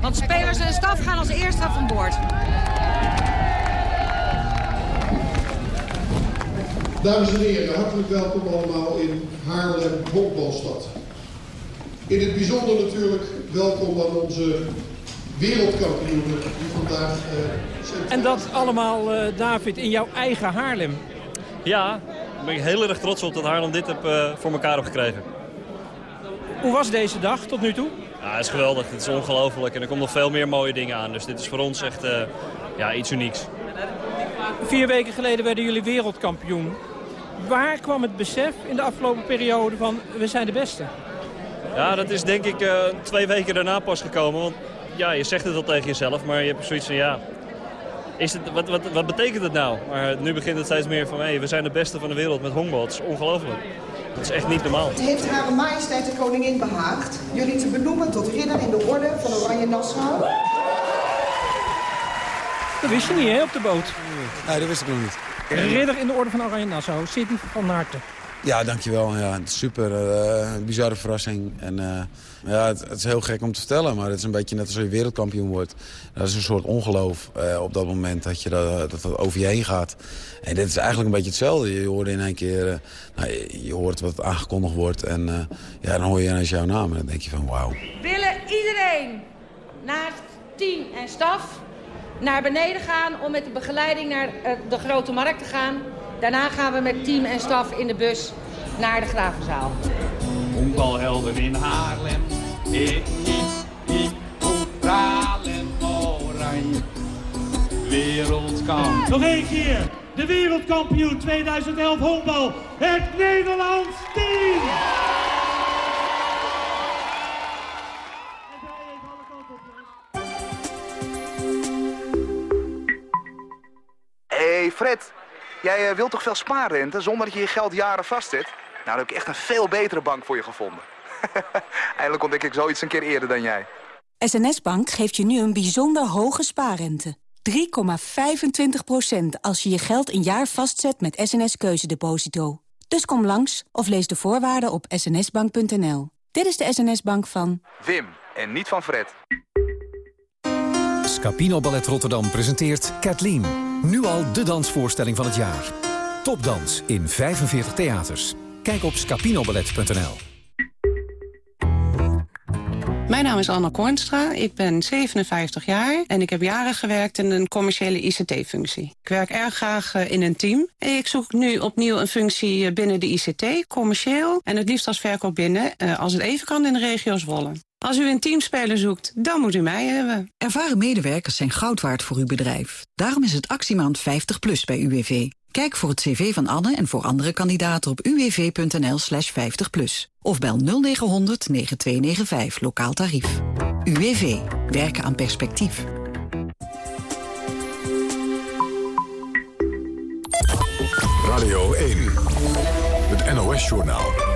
want spelers en staf gaan als eerste van boord. Dames en heren, hartelijk welkom allemaal in Haarlem Honkbalstad. In het bijzonder natuurlijk welkom aan onze wereldkampioenen die vandaag uh, zijn. En dat allemaal, uh, David, in jouw eigen Haarlem? Ja, daar ben ik heel erg trots op dat Haarlem dit heb, uh, voor elkaar heeft gekregen. Hoe was deze dag tot nu toe? Ja, het is geweldig. Het is ongelooflijk. En er komt nog veel meer mooie dingen aan. Dus dit is voor ons echt ja, iets unieks. Vier weken geleden werden jullie wereldkampioen. Waar kwam het besef in de afgelopen periode van we zijn de beste? Ja, dat is denk ik uh, twee weken daarna pas gekomen. Want ja, je zegt het al tegen jezelf, maar je hebt zoiets van ja... Is het, wat, wat, wat betekent het nou? Maar nu begint het steeds meer van hey, we zijn de beste van de wereld met honkbal. Het is ongelooflijk. Dat is echt niet normaal. Het heeft Hare Majesteit de Koningin behaagd jullie te benoemen tot ridder in de orde van Oranje Nassau. Dat wist je niet, hè, op de boot? Nee, dat wist ik nog niet. Ridder in de orde van Oranje Nassau, Sidney van harte. Ja, dankjewel. Ja, super. Uh, bizarre verrassing. En uh, ja, het, het, is heel gek om te vertellen, maar het is een beetje net als je wereldkampioen wordt. Dat is een soort ongeloof uh, op dat moment dat, je dat, over je heen gaat. En dit is eigenlijk een beetje hetzelfde. Je hoort in één keer, nou, je, je, hoort wat aangekondigd wordt en ja, dan hoor je ineens jouw naam en dan denk je van wauw. Willen iedereen naast team en staf naar beneden gaan om met de begeleiding naar de Grote Markt te gaan. Daarna gaan we met team en staf in de bus naar de Gravenzaal. Honkbalhelden in Haarlem. Ik, ik, ik, Haarlem, oranje. Wereldkampioen. Nog één keer. De wereldkampioen 2011 honkbal. Het Nederlands team. Hey Fred, jij wilt toch veel spaarrente zonder dat je je geld jaren vastzet? dan heb ik echt een veel betere bank voor je gevonden. Eindelijk ontdek ik zoiets een keer eerder dan jij. SNS Bank geeft je nu een bijzonder hoge spaarrente. 3,25% als je je geld een jaar vastzet met SNS Keuzedeposito. Dus kom langs of lees de voorwaarden op snsbank.nl. Dit is de SNS Bank van... Wim, en niet van Fred. Scapino Ballet Rotterdam presenteert Kathleen. Nu al de dansvoorstelling van het jaar. Topdans in 45 theaters. Kijk op scapinoballet.nl. Mijn naam is Anna Kornstra, ik ben 57 jaar en ik heb jaren gewerkt in een commerciële ICT-functie. Ik werk erg graag eh, in een team. Ik zoek nu opnieuw een functie eh, binnen de ICT, commercieel en het liefst als verkoop binnen, eh, als het even kan in de regio Zwolle. Als u een teamspeler zoekt, dan moet u mij hebben. Ervaren medewerkers zijn goud waard voor uw bedrijf. Daarom is het actiemaand 50 plus bij UWV. Kijk voor het cv van Anne en voor andere kandidaten op uwv.nl slash 50 plus. Of bel 0900 9295 lokaal tarief. UWV. Werken aan perspectief. Radio 1. Het NOS-journaal.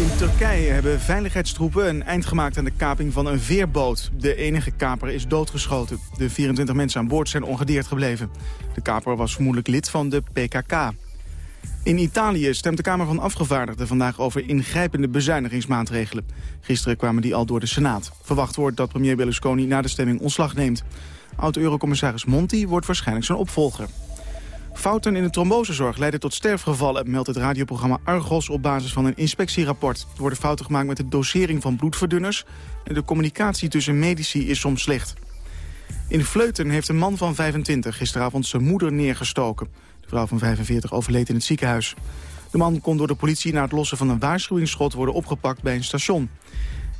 In Turkije hebben veiligheidstroepen een eind gemaakt aan de kaping van een veerboot. De enige kaper is doodgeschoten. De 24 mensen aan boord zijn ongedeerd gebleven. De kaper was vermoedelijk lid van de PKK. In Italië stemt de Kamer van Afgevaardigden vandaag over ingrijpende bezuinigingsmaatregelen. Gisteren kwamen die al door de Senaat. Verwacht wordt dat premier Berlusconi na de stemming ontslag neemt. Oud-eurocommissaris Monti wordt waarschijnlijk zijn opvolger. Fouten in de trombosezorg leiden tot sterfgevallen, meldt het radioprogramma Argos op basis van een inspectierapport. Er worden fouten gemaakt met de dosering van bloedverdunners en de communicatie tussen medici is soms slecht. In Vleuten heeft een man van 25 gisteravond zijn moeder neergestoken. De vrouw van 45 overleed in het ziekenhuis. De man kon door de politie na het lossen van een waarschuwingsschot worden opgepakt bij een station.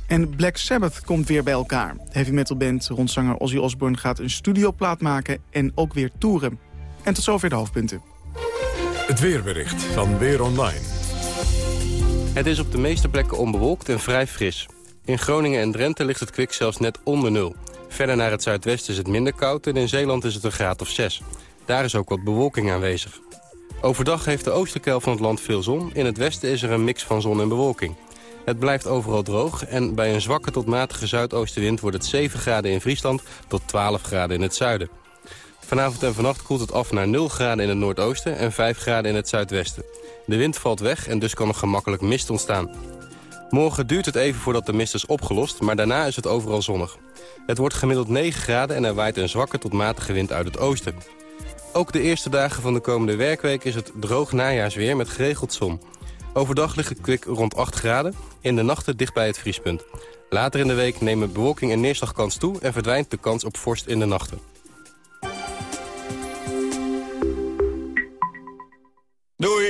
En Black Sabbath komt weer bij elkaar. Heavy metal band rond zanger Ozzy Osbourne gaat een studioplaat maken en ook weer toeren. En tot zover de hoofdpunten. Het weerbericht van Weer Online. Het is op de meeste plekken onbewolkt en vrij fris. In Groningen en Drenthe ligt het kwik zelfs net onder nul. Verder naar het zuidwesten is het minder koud en in Zeeland is het een graad of 6. Daar is ook wat bewolking aanwezig. Overdag heeft de oosterkel van het land veel zon. In het westen is er een mix van zon en bewolking. Het blijft overal droog en bij een zwakke tot matige zuidoostenwind wordt het 7 graden in Friesland tot 12 graden in het zuiden. Vanavond en vannacht koelt het af naar 0 graden in het noordoosten en 5 graden in het zuidwesten. De wind valt weg en dus kan er gemakkelijk mist ontstaan. Morgen duurt het even voordat de mist is opgelost, maar daarna is het overal zonnig. Het wordt gemiddeld 9 graden en er waait een zwakke tot matige wind uit het oosten. Ook de eerste dagen van de komende werkweek is het droog najaarsweer met geregeld zon. Overdag ligt het kwik rond 8 graden, in de nachten dicht bij het vriespunt. Later in de week nemen bewolking en neerslagkans toe en verdwijnt de kans op vorst in de nachten.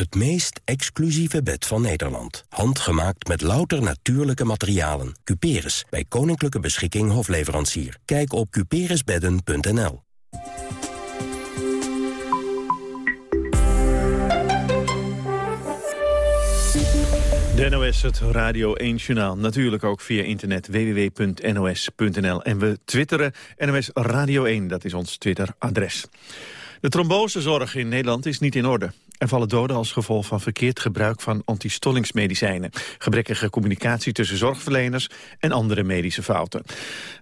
Het meest exclusieve bed van Nederland. Handgemaakt met louter natuurlijke materialen. Cuperus, bij Koninklijke Beschikking Hofleverancier. Kijk op cuperusbedden.nl. De NOS, het Radio 1 Journaal. Natuurlijk ook via internet www.nos.nl. En we twitteren NOS Radio 1, dat is ons Twitter-adres. De trombosezorg in Nederland is niet in orde. Er vallen doden als gevolg van verkeerd gebruik van antistollingsmedicijnen. Gebrekkige communicatie tussen zorgverleners en andere medische fouten.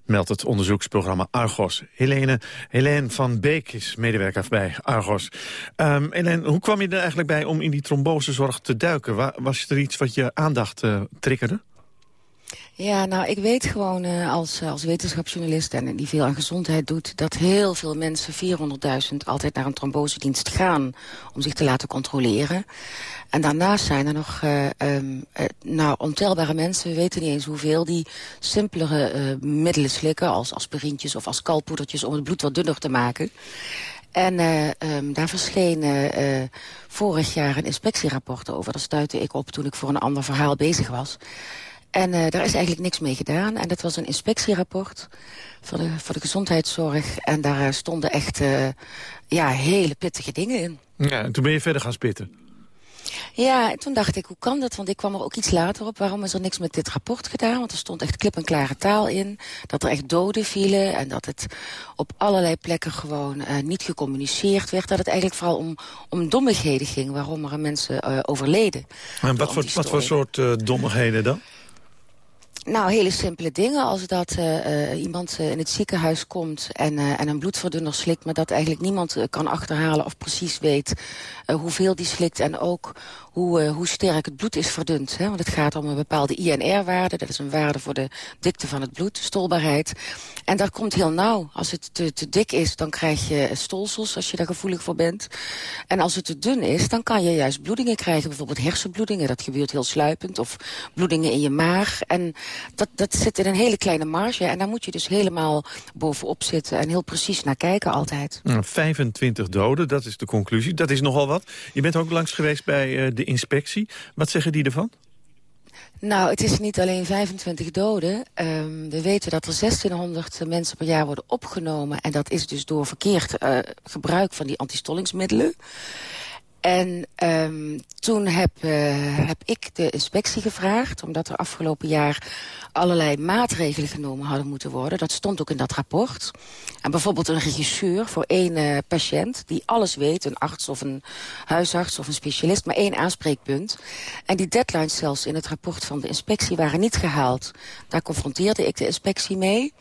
Meldt het onderzoeksprogramma Argos. Helene, Helene van Beek is medewerker bij Argos. Um, hoe kwam je er eigenlijk bij om in die trombosezorg te duiken? Was er iets wat je aandacht uh, triggerde? Ja, nou, ik weet gewoon uh, als, als wetenschapsjournalist... en die veel aan gezondheid doet... dat heel veel mensen, 400.000, altijd naar een trombosedienst gaan... om zich te laten controleren. En daarnaast zijn er nog um, uh, nou, ontelbare mensen... we weten niet eens hoeveel... die simpelere middelen slikken... als aspirintjes of als kalpoedertjes... om het bloed wat dunner te maken. En um, daar verscheen vorig jaar een inspectierapport over. Daar stuitte ik op toen ik voor een ander verhaal bezig was. En uh, daar is eigenlijk niks mee gedaan. En dat was een inspectierapport voor de, voor de gezondheidszorg. En daar stonden echt uh, ja, hele pittige dingen in. Ja, en toen ben je verder gaan spitten. Ja, en toen dacht ik, hoe kan dat? Want ik kwam er ook iets later op. Waarom is er niks met dit rapport gedaan? Want er stond echt klip en klare taal in. Dat er echt doden vielen. En dat het op allerlei plekken gewoon uh, niet gecommuniceerd werd. Dat het eigenlijk vooral om, om dommigheden ging. Waarom er mensen uh, overleden. En wat voor, wat voor soort uh, dommigheden dan? Nou, hele simpele dingen. Als dat uh, uh, iemand uh, in het ziekenhuis komt en, en een bloedverdunner slikt... maar dat eigenlijk niemand kan achterhalen of precies weet hoeveel die slikt... en ook hoe, uh, hoe sterk het bloed is verdund. Hè? Want het gaat om een bepaalde INR-waarde. Dat is een waarde voor de dikte van het bloed, stolbaarheid. En dat komt heel nauw. Als het te, dik is, dan krijg je stolsels, als je daar gevoelig voor bent. En als het te dun is, dan kan je juist bloedingen krijgen. Bijvoorbeeld hersenbloedingen, dat gebeurt heel sluipend. Of bloedingen in je maag. En dat, dat zit in een hele kleine marge. En daar moet je dus helemaal bovenop zitten. En heel precies naar kijken altijd. 25 doden, dat is de conclusie. Dat is nogal wat. Je bent ook langs geweest bij uh, inspectie. Wat zeggen die ervan? Nou, het is niet alleen 25 doden. Um, we weten dat er 1600 mensen per jaar worden opgenomen. En dat is dus door verkeerd uh, gebruik van die antistollingsmiddelen. En um, toen heb, uh, heb ik de inspectie gevraagd... omdat er afgelopen jaar allerlei maatregelen genomen hadden moeten worden. Dat stond ook in dat rapport. En bijvoorbeeld een regisseur voor één uh, patiënt... die alles weet, een arts of een huisarts of een specialist... maar één aanspreekpunt. En die deadlines zelfs in het rapport van de inspectie waren niet gehaald. Daar confronteerde ik de inspectie mee...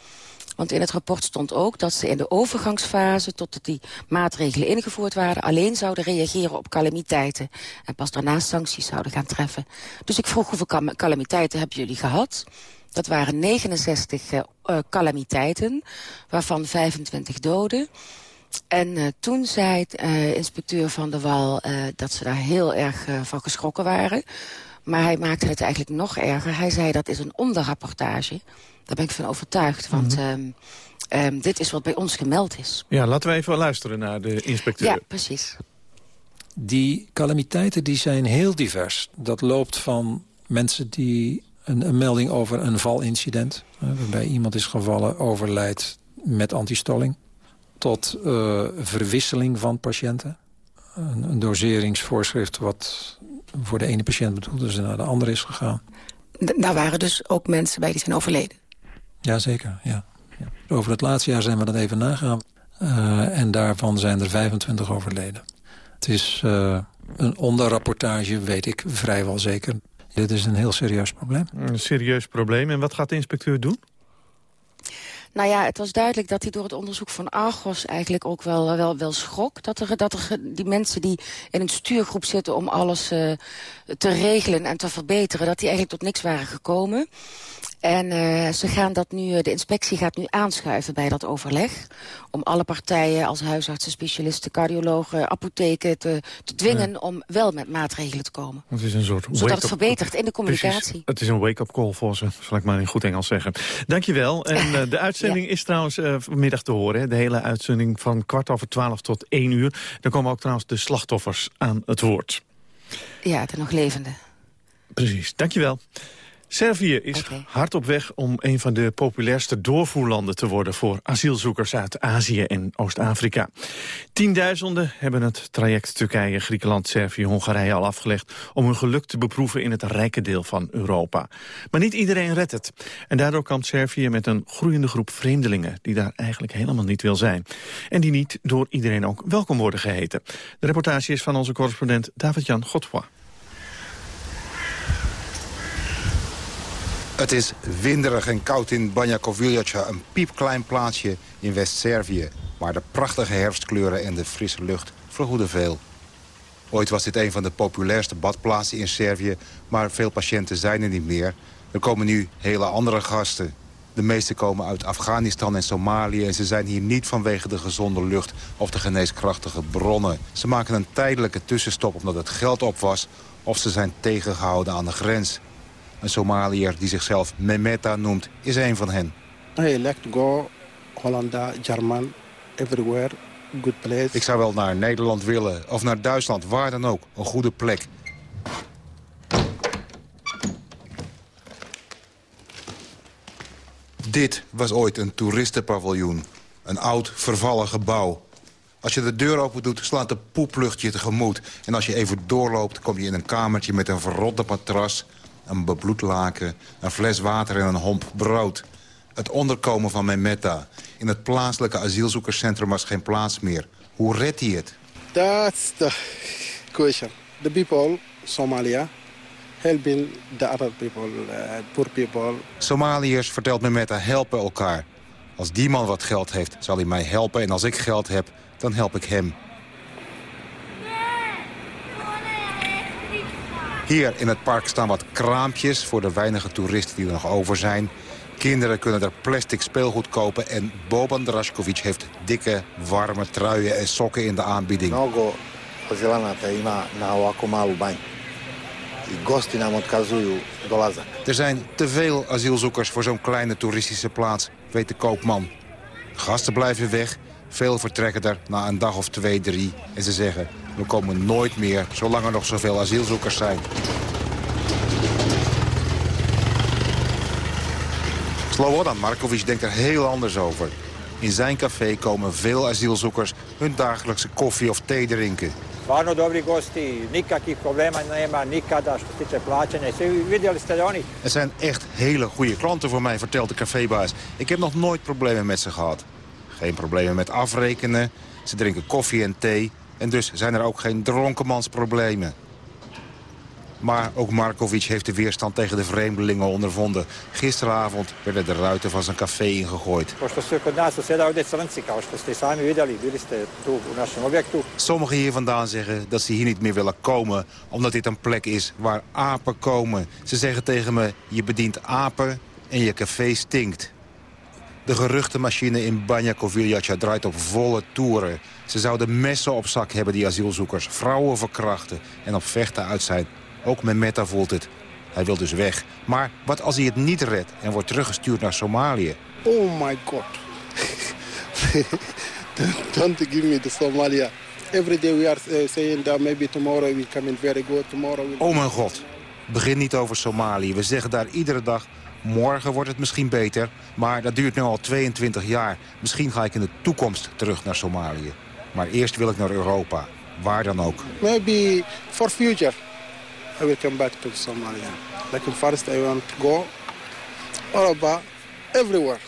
Want in het rapport stond ook dat ze in de overgangsfase... totdat die maatregelen ingevoerd waren... alleen zouden reageren op calamiteiten. En pas daarna sancties zouden gaan treffen. Dus ik vroeg hoeveel calamiteiten hebben jullie gehad? Dat waren 69 uh, calamiteiten, waarvan 25 doden. En uh, toen zei inspecteur Van der Wal dat ze daar heel erg van geschrokken waren. Maar hij maakte het eigenlijk nog erger. Hij zei dat is een onderrapportage. Daar ben ik van overtuigd, want mm -hmm. um, um, dit is wat bij ons gemeld is. Ja, laten we even luisteren naar de inspecteur. Ja, precies. Die calamiteiten die zijn heel divers. Dat loopt van mensen die een, een melding over een valincident... waarbij iemand is gevallen, overlijdt met antistolling... tot uh, verwisseling van patiënten. Een, een doseringsvoorschrift wat voor de ene patiënt bedoeld is en naar de andere is gegaan. D daar waren dus ook mensen bij die zijn overleden? Jazeker, ja. ja. Over het laatste jaar zijn we dat even nagegaan. Uh, en daarvan zijn er 25 overleden. Het is uh, een onderrapportage, weet ik vrijwel zeker. Dit is een heel serieus probleem. Een serieus probleem. En wat gaat de inspecteur doen? Nou ja, het was duidelijk dat hij door het onderzoek van Argos eigenlijk ook wel, wel, wel schrok. Dat er, dat er die mensen die in een stuurgroep zitten om alles uh, te regelen en te verbeteren... dat die eigenlijk tot niks waren gekomen. En uh, ze gaan dat nu, de inspectie gaat nu aanschuiven bij dat overleg. Om alle partijen als huisartsen, specialisten, cardiologen, apotheken te, te dwingen ja. om wel met maatregelen te komen. Het is een soort Zodat het verbetert in de communicatie. Precies. Het is een wake-up call voor ze, zal ik maar in goed Engels zeggen. Dankjewel. En uh, de uitzending ja. is trouwens uh, vanmiddag te horen. Hè? De hele uitzending van kwart over twaalf tot één uur. Dan komen ook trouwens de slachtoffers aan het woord. Ja, de nog levende. Precies, dankjewel. Servië is okay. hard op weg om een van de populairste doorvoerlanden te worden voor asielzoekers uit Azië en Oost-Afrika. Tienduizenden hebben het traject Turkije, Griekenland, Servië, Hongarije al afgelegd om hun geluk te beproeven in het rijke deel van Europa. Maar niet iedereen redt het. En daardoor kampt Servië met een groeiende groep vreemdelingen die daar eigenlijk helemaal niet wil zijn. En die niet door iedereen ook welkom worden geheten. De reportage is van onze correspondent David-Jan Godfroy. Het is winderig en koud in Banja Koviljaca, een piepklein plaatsje in West-Servië... waar de prachtige herfstkleuren en de frisse lucht verhoeden veel. Ooit was dit een van de populairste badplaatsen in Servië... maar veel patiënten zijn er niet meer. Er komen nu hele andere gasten. De meeste komen uit Afghanistan en Somalië... en ze zijn hier niet vanwege de gezonde lucht of de geneeskrachtige bronnen. Ze maken een tijdelijke tussenstop omdat het geld op was... of ze zijn tegengehouden aan de grens. Een Somaliër die zichzelf Memeta noemt, is een van hen. I like to go Hollanda, German, everywhere, good place. Ik zou wel naar Nederland willen, of naar Duitsland, waar dan ook. Een goede plek. Dit was ooit een toeristenpaviljoen. Een oud, vervallen gebouw. Als je de deur open doet, slaat de poeplucht je tegemoet. En als je even doorloopt, kom je in een kamertje met een verrotte matras... een bebloed laken, een fles water en een homp brood. Het onderkomen van Mehmeta. In het plaatselijke asielzoekerscentrum was geen plaats meer. Hoe redt hij het? That's the question. The people, Somalia, helping the other people, uh, poor people. Somaliërs, vertelt Mehmeta, helpen elkaar. Als die man wat geld heeft, zal hij mij helpen. En als ik geld heb, dan help ik hem. Hier in het park staan wat kraampjes voor de weinige toeristen die er nog over zijn. Kinderen kunnen er plastic speelgoed kopen en Boban Draskovic heeft dikke, warme truien en sokken in de aanbieding. Mnogo azilanata ima na ovako malu banju. I gosti nam otkazuju dolazak. Er zijn te veel asielzoekers voor zo'n kleine toeristische plaats, weet de koopman. Gasten blijven weg, veel vertrekken er na een dag of twee, drie. En ze zeggen, we komen nooit meer, zolang er nog zoveel asielzoekers zijn. Slobodan Markovic denkt er heel anders over. In zijn café komen veel asielzoekers hun dagelijkse koffie of thee drinken. Stvarno dobri gosti, nikakvih problema nema, nikada što se tiče plaćanja. Vidjeli ste oni. Het zijn echt hele goede klanten voor mij, vertelt de cafébaas. Ik heb nog nooit problemen met ze gehad. Geen problemen met afrekenen, ze drinken koffie en thee... en dus zijn er ook geen dronkenmansproblemen. Maar ook Markovic heeft de weerstand tegen de vreemdelingen ondervonden. Gisteravond werden de ruiten van zijn café ingegooid. Sommigen hier vandaan zeggen dat ze hier niet meer willen komen... omdat dit een plek is waar apen komen. Ze zeggen tegen me, je bedient apen en je café stinkt. De geruchtenmachine in Banja Koviljaca draait op volle toeren. Ze zouden messen op zak hebben, die asielzoekers. Vrouwen verkrachten en op vechten uit zijn. Ook Mehmeta voelt het. Hij wil dus weg. Maar wat als hij het niet redt en wordt teruggestuurd naar Somalië? Oh my god. Don't give me the Somalia. Every day we are uh, saying that maybe tomorrow we come in very good, tomorrow we... Oh mijn god. Begin niet over Somalië. We zeggen daar iedere dag... Morgen wordt het misschien beter, maar dat duurt nu al 22 jaar. Misschien ga ik in de toekomst terug naar Somalië. Maar eerst wil ik naar Europa. Waar dan ook. Maybe for future I will come back to Somalia. Like first I want to go Europa, everywhere.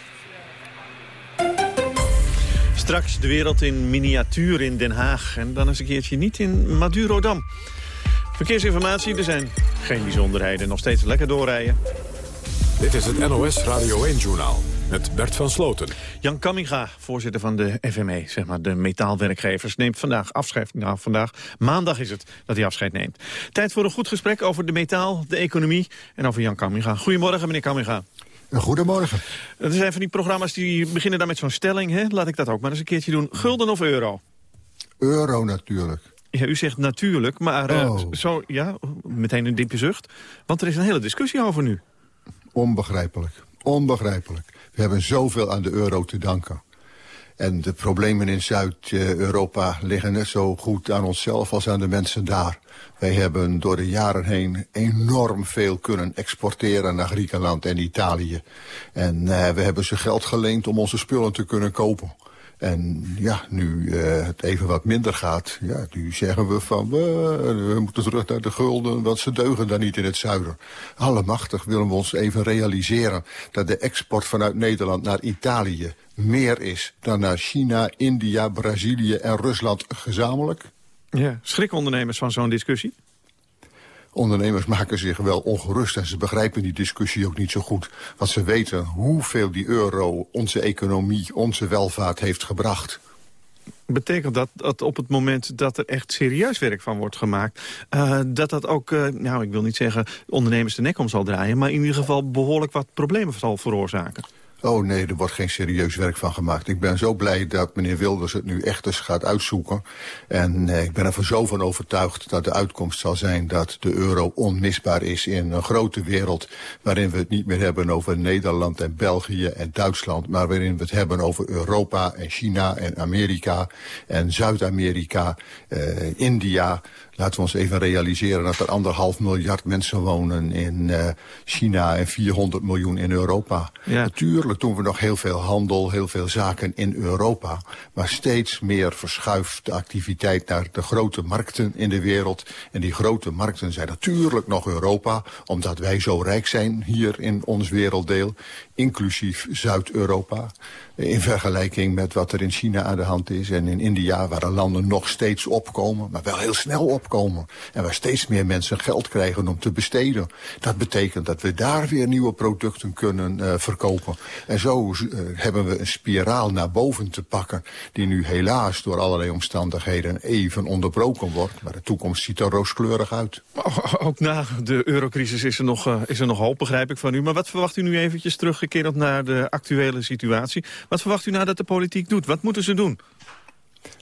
Straks de wereld in miniatuur in Den Haag. En dan eens een keertje niet in Madurodam. Verkeersinformatie, er zijn geen bijzonderheden. Nog steeds lekker doorrijden. Dit is het NOS Radio 1-journaal met Bert van Sloten. Jan Kamminga, voorzitter van de FME, zeg maar de metaalwerkgevers... neemt vandaag afscheid. Nou, vandaag, maandag is het dat hij afscheid neemt. Tijd voor een goed gesprek over de metaal, de economie en over Jan Kamminga. Goedemorgen, meneer Kamminga. Goedemorgen. Er zijn van die programma's die beginnen dan met zo'n stelling. Hè? Laat ik dat ook maar eens een keertje doen. Gulden of euro? Euro natuurlijk. Ja, u zegt natuurlijk, maar uh, Oh. zo, ja, meteen een diepe zucht. Want er is een hele discussie over nu. Onbegrijpelijk. Onbegrijpelijk. We hebben zoveel aan de euro te danken. En de problemen in Zuid-Europa liggen net zo goed aan onszelf als aan de mensen daar. Wij hebben door de jaren heen enorm veel kunnen exporteren naar Griekenland en Italië. En eh, we hebben ze geld geleend om onze spullen te kunnen kopen. En ja, nu eh, het even wat minder gaat, ja, nu zeggen we van we, we moeten terug naar de gulden, want ze deugen daar niet in het zuiden. Allemachtig willen we ons even realiseren dat de export vanuit Nederland naar Italië meer is dan naar China, India, Brazilië en Rusland gezamenlijk. Ja, schrikken ondernemers van zo'n discussie? Ondernemers maken zich wel ongerust en ze begrijpen die discussie ook niet zo goed. Want ze weten hoeveel die euro onze economie, onze welvaart heeft gebracht. Betekent dat dat op het moment dat er echt serieus werk van wordt gemaakt... Uh, dat dat ook, uh, nou ik wil niet zeggen ondernemers de nek om zal draaien... maar in ieder geval behoorlijk wat problemen zal veroorzaken? Oh nee, er wordt geen serieus werk van gemaakt. Ik ben zo blij dat meneer Wilders het nu echt eens gaat uitzoeken. En eh, ik ben er zo van overtuigd dat de uitkomst zal zijn dat de euro onmisbaar is in een grote wereld. Waarin we het niet meer hebben over Nederland en België en Duitsland. Maar waarin we het hebben over Europa en China en Amerika en Zuid-Amerika, eh, India. Laten we ons even realiseren dat er anderhalf miljard mensen wonen in uh, China en 400 miljoen in Europa. Ja. Natuurlijk doen we nog heel veel handel, heel veel zaken in Europa. Maar steeds meer verschuift de activiteit naar de grote markten in de wereld. En die grote markten zijn natuurlijk nog Europa, omdat wij zo rijk zijn hier in ons werelddeel, inclusief Zuid-Europa in vergelijking met wat er in China aan de hand is en in India, waar de landen nog steeds opkomen, maar wel heel snel opkomen. En waar steeds meer mensen geld krijgen om te besteden. Dat betekent dat we daar weer nieuwe producten kunnen uh, verkopen. En zo uh, hebben we een spiraal naar boven te pakken, die nu helaas door allerlei omstandigheden even onderbroken wordt. Maar de toekomst ziet er rooskleurig uit. Ook na de eurocrisis is er nog, uh, is er nog hoop, begrijp ik van u. Maar wat verwacht u nu eventjes teruggekeerd naar de actuele situatie? Wat verwacht u nou dat de politiek doet? Wat moeten ze doen?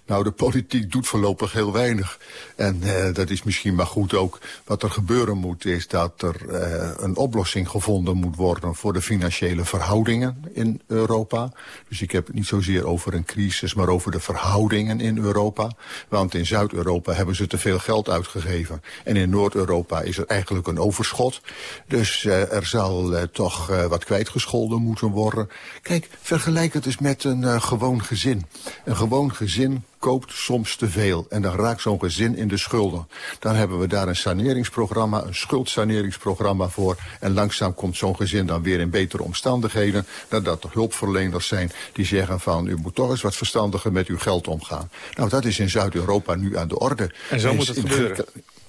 Nou, de politiek doet voorlopig heel weinig. En uh, dat is misschien maar goed ook. Wat er gebeuren moet is dat er uh, een oplossing gevonden moet worden... voor de financiële verhoudingen in Europa. Dus ik heb het niet zozeer over een crisis, maar over de verhoudingen in Europa. Want in Zuid-Europa hebben ze te veel geld uitgegeven. En in Noord-Europa is er eigenlijk een overschot. Dus uh, er zal toch wat kwijtgescholden moeten worden. Kijk, vergelijk het eens met een gewoon gezin. Een gewoon gezin koopt soms te veel. En dan raakt zo'n gezin in de schulden. Dan hebben we daar een saneringsprogramma, een schuldsaneringsprogramma voor. En langzaam komt zo'n gezin dan weer in betere omstandigheden. Nadat er hulpverleners zijn die zeggen van... u moet toch eens wat verstandiger met uw geld omgaan. Nou, dat is in Zuid-Europa nu aan de orde. En zo moet het gebeuren.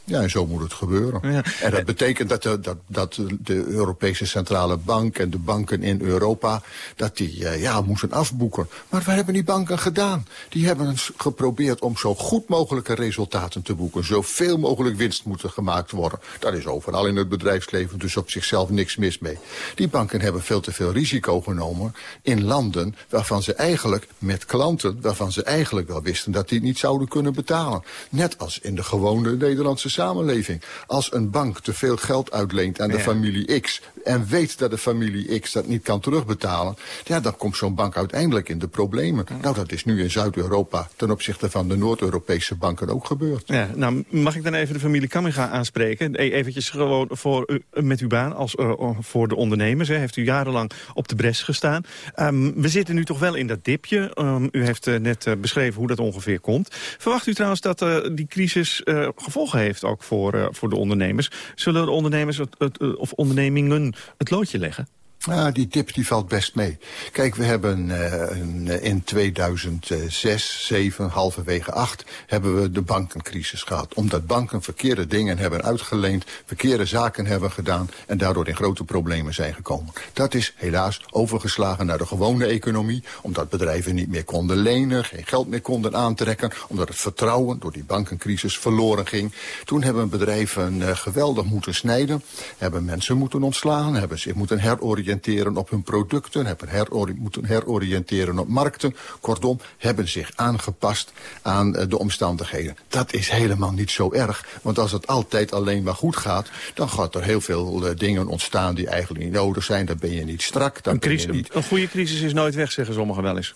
Ja, en zo moet het gebeuren. Ja. En dat betekent dat de, dat, dat de Europese Centrale Bank en de banken in Europa... dat die uh, ja, moesten afboeken. Maar wat hebben die banken gedaan? Die hebben geprobeerd om zo goed mogelijke resultaten te boeken. Zoveel mogelijk winst moeten gemaakt worden. Dat is overal in het bedrijfsleven, dus op zichzelf niks mis mee. Die banken hebben veel te veel risico genomen in landen... waarvan ze eigenlijk, met klanten, waarvan ze eigenlijk wel wisten... dat die niet zouden kunnen betalen. Net als in de gewone Nederlandse samenleving. Als een bank te veel geld uitleent aan de ja. familie X... en weet dat de familie X dat niet kan terugbetalen... ja, dan komt zo'n bank uiteindelijk in de problemen. Ja. Nou, dat is nu in Zuid-Europa ten opzichte van de Noord-Europese banken ook gebeurd. Ja, nou, mag ik dan even de familie Kamminga aanspreken? E eventjes gewoon voor u, met uw baan als uh, voor de ondernemers. Hè. Heeft u jarenlang op de bres gestaan. Um, we zitten nu toch wel in dat dipje. Um, u heeft uh, net uh, beschreven hoe dat ongeveer komt. Verwacht u trouwens dat die crisis gevolgen heeft ook voor, voor de ondernemers. Zullen de ondernemers het, het, of ondernemingen het loodje leggen? Ja, die tip die valt best mee. Kijk, we hebben uh, een, in 2006, 7, halverwege 8... hebben we de bankencrisis gehad. Omdat banken verkeerde dingen hebben uitgeleend... verkeerde zaken hebben gedaan... en daardoor in grote problemen zijn gekomen. Dat is helaas overgeslagen naar de gewone economie... omdat bedrijven niet meer konden lenen... geen geld meer konden aantrekken... omdat het vertrouwen door die bankencrisis verloren ging. Toen hebben bedrijven uh, geweldig moeten snijden... hebben mensen moeten ontslaan... hebben zich moeten heroriënteren heroriënteren op hun producten, hebben herori moeten heroriënteren op markten. Kortom, hebben zich aangepast aan de omstandigheden. Dat is helemaal niet zo erg, want als het altijd alleen maar goed gaat... dan gaat er heel veel uh, dingen ontstaan die eigenlijk niet nodig zijn. Dan ben je niet strak. Dan een, crisis, ben je niet... een goede crisis is nooit weg, zeggen sommigen wel eens.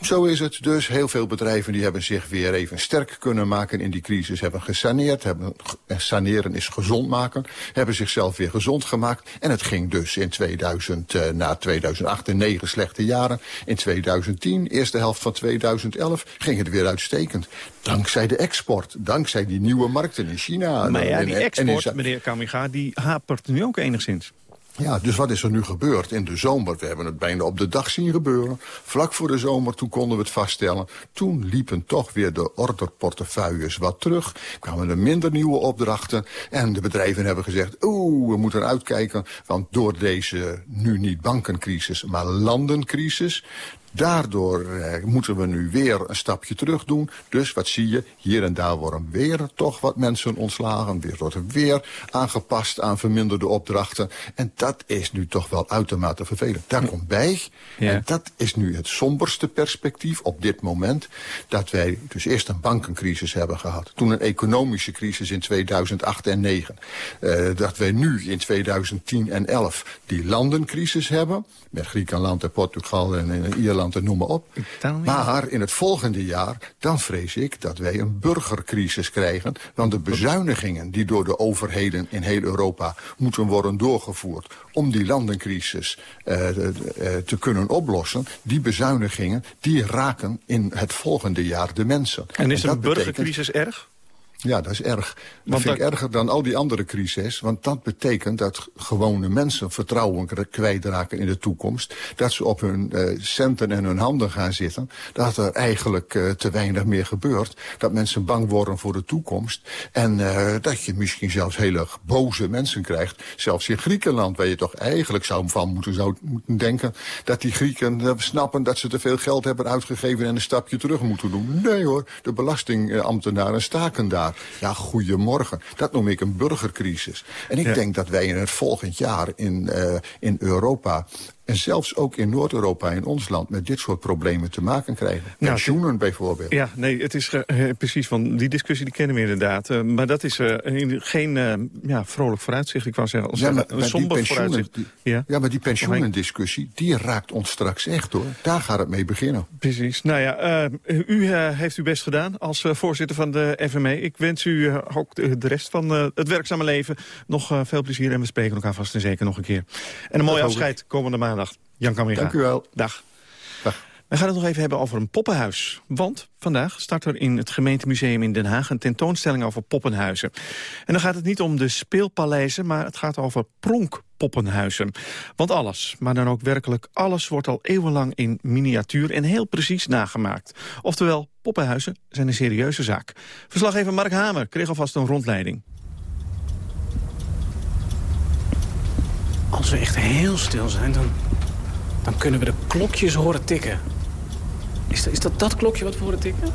Zo is het dus. Heel veel bedrijven die hebben zich weer even sterk kunnen maken in die crisis. Hebben gesaneerd. Hebben, saneren is gezond maken. Hebben zichzelf weer gezond gemaakt. En het ging dus in 2000 uh, na 2008 en 9 slechte jaren. In 2010, eerste helft van 2011, ging het weer uitstekend. Dankzij de export. Dankzij die nieuwe markten in China. Maar ja, die export, in... meneer Kamiga, die hapert nu ook enigszins. Ja, dus wat is er nu gebeurd in de zomer? We hebben het bijna op de dag zien gebeuren. Vlak voor de zomer, toen konden we het vaststellen. Toen liepen toch weer de orderportefeuilles wat terug. Kwamen er minder nieuwe opdrachten. En de bedrijven hebben gezegd, oeh, we moeten uitkijken. Want door deze nu niet bankencrisis, maar landencrisis Daardoor eh, moeten we nu weer een stapje terug doen. Dus wat zie je? Hier en daar worden weer toch wat mensen ontslagen. Weer wordt er weer aangepast aan verminderde opdrachten. En dat is nu toch wel uitermate vervelend. Daar komt bij, Ja. en dat is nu het somberste perspectief op dit moment... dat wij dus eerst een bankencrisis hebben gehad. Toen een economische crisis in 2008 en 2009. Eh, dat wij nu in 2010 en 11 die landencrisis hebben... met Griekenland en Portugal en, en Ierland en noem maar op. Maar in het volgende jaar, dan vrees ik dat wij een burgercrisis krijgen. Want de bezuinigingen die door de overheden in heel Europa moeten worden doorgevoerd... om die landencrisis eh, eh, te kunnen oplossen, die bezuinigingen... die raken in het volgende jaar de mensen. En is dat een betekent- burgercrisis erg? Ja, dat is erg. Dat Want vind ik erger dan al die andere crises. Want dat betekent dat gewone mensen vertrouwen kwijtraken in de toekomst. Dat ze op hun eh, centen en hun handen gaan zitten. Dat er eigenlijk eh, te weinig meer gebeurt. Dat mensen bang worden voor de toekomst. En eh, dat je misschien zelfs hele boze mensen krijgt. Zelfs in Griekenland, waar je toch eigenlijk zou van moeten, zou moeten denken... dat die Grieken snappen dat ze te veel geld hebben uitgegeven... en een stapje terug moeten doen. Nee hoor, de belastingambtenaren staken daar. Ja, goedemorgen. Dat noem ik een burgercrisis. En ik Ja. denk dat wij in het volgend jaar in, eh, in Europa... en zelfs ook in Noord-Europa, in ons land... met dit soort problemen te maken krijgen. Nou, Pensioenen bijvoorbeeld. Ja, nee, het is ge- eh, precies van die discussie die kennen we inderdaad. Eh, maar dat is eh, geen eh, ja, vrolijk vooruitzicht. Ik wou zeggen, Ja, maar, een somber vooruitzicht. die- Ja. ja, maar die pensioenendiscussie, die raakt ons straks echt hoor. Daar gaat het mee beginnen. Precies. Nou ja, eh, u eh, heeft uw best gedaan als eh, voorzitter van de FME. Ik wens u eh, ook de, rest van eh, het werkzame leven nog eh, veel plezier. En we spreken elkaar vast en zeker nog een keer. En een mooi afscheid komende maandag. Jan Kamminga. Dank u wel. Dag. We gaan het nog even hebben over een poppenhuis. Want vandaag start er in het gemeentemuseum in Den Haag... een tentoonstelling over poppenhuizen. En dan gaat het niet om de speelpaleizen... maar het gaat over pronkpoppenhuizen. Want alles, maar dan ook werkelijk alles... wordt al eeuwenlang in miniatuur en heel precies nagemaakt. Oftewel, poppenhuizen zijn een serieuze zaak. Verslaggever Mark Hamer kreeg alvast een rondleiding. Als we echt heel stil zijn, dan, dan kunnen we de klokjes horen tikken. Is dat, is dat dat klokje wat we horen tikken?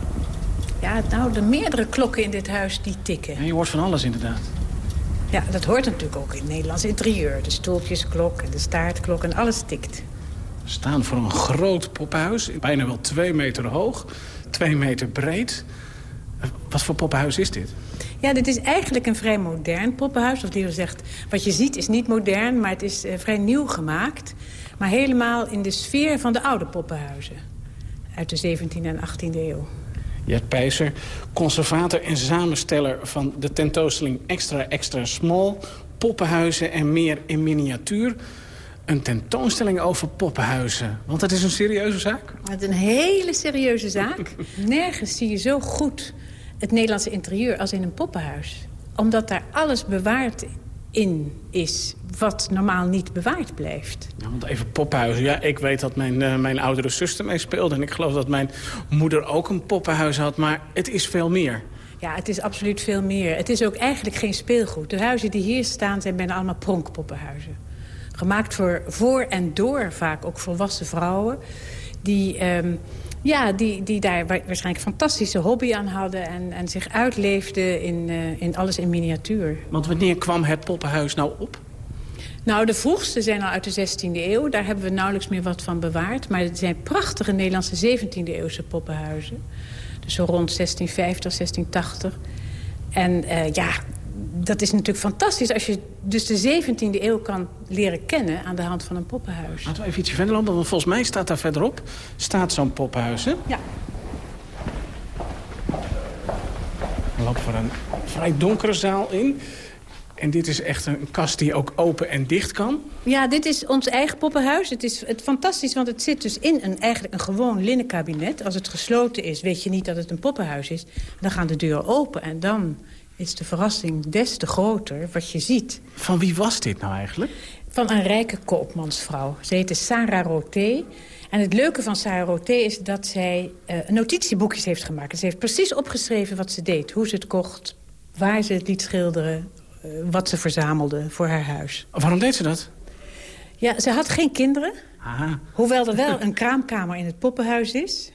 Ja, nou, de meerdere klokken in dit huis die tikken. Ja, je hoort van alles inderdaad. Ja, dat hoort natuurlijk ook in het Nederlands interieur. De stoeltjesklok en de staartklok en alles tikt. We staan voor een groot poppenhuis, bijna wel twee meter hoog, twee meter breed. Eh, Wat voor poppenhuis is dit? Ja, dit is eigenlijk een vrij modern poppenhuis. Of liever gezegd, wat je ziet is niet modern, maar het is eh, vrij nieuw gemaakt. Maar helemaal in de sfeer van de oude poppenhuizen. Uit de 17e en 18e eeuw. Jet Pijzer, conservator en samensteller van de tentoonstelling Extra Extra Small... poppenhuizen en meer in miniatuur. Een tentoonstelling over poppenhuizen. Want dat is een serieuze zaak. Het is een hele serieuze zaak. Nergens zie je zo goed het Nederlandse interieur als in een poppenhuis. Omdat daar alles bewaard in is wat normaal niet bewaard blijft. Ja, want even poppenhuizen. Ja, ik weet dat mijn, eh, mijn oudere zuster mee speelde. En ik geloof dat mijn moeder ook een poppenhuis had. Maar het is veel meer. Ja, het is absoluut veel meer. Het is ook eigenlijk geen speelgoed. De huizen die hier staan zijn bijna allemaal pronkpoppenhuizen. Gemaakt voor, voor en door vaak ook volwassen vrouwen... die, ehm, ja, die, die daar wa- waarschijnlijk fantastische hobby aan hadden... en, en zich uitleefden in, eh, in alles in miniatuur. Want wanneer kwam het poppenhuis nou op? Nou, de vroegste zijn al uit de 16e eeuw. Daar hebben we nauwelijks meer wat van bewaard. Maar het zijn prachtige Nederlandse 17e eeuwse poppenhuizen. Dus zo rond 1650, 1680. En eh, ja, dat is natuurlijk fantastisch als je dus de 17e eeuw kan leren kennen aan de hand van een poppenhuis. Laten we even ietsje verder lopen, want volgens mij staat daar verderop staat zo'n poppenhuis, hè? Ja. We lopen voor een vrij donkere zaal in. En dit is echt een kast die ook open en dicht kan. Ja, dit is ons eigen poppenhuis. Het is het fantastisch, want het zit dus in een, eigenlijk een gewoon linnenkabinet. Als het gesloten is, weet je niet dat het een poppenhuis is. Dan gaan de deuren open en dan is de verrassing des te groter wat je ziet. Van wie was dit nou eigenlijk? Van een rijke koopmansvrouw. Ze heette Sarah Roté. En het leuke van Sarah Roté is dat zij eh, notitieboekjes heeft gemaakt. Ze heeft precies opgeschreven wat ze deed. Hoe ze het kocht, waar ze het liet schilderen... eh, wat ze verzamelde voor haar huis. Waarom deed ze dat? Ja, ze had geen kinderen. Hoewel er wel een kraamkamer in het poppenhuis is.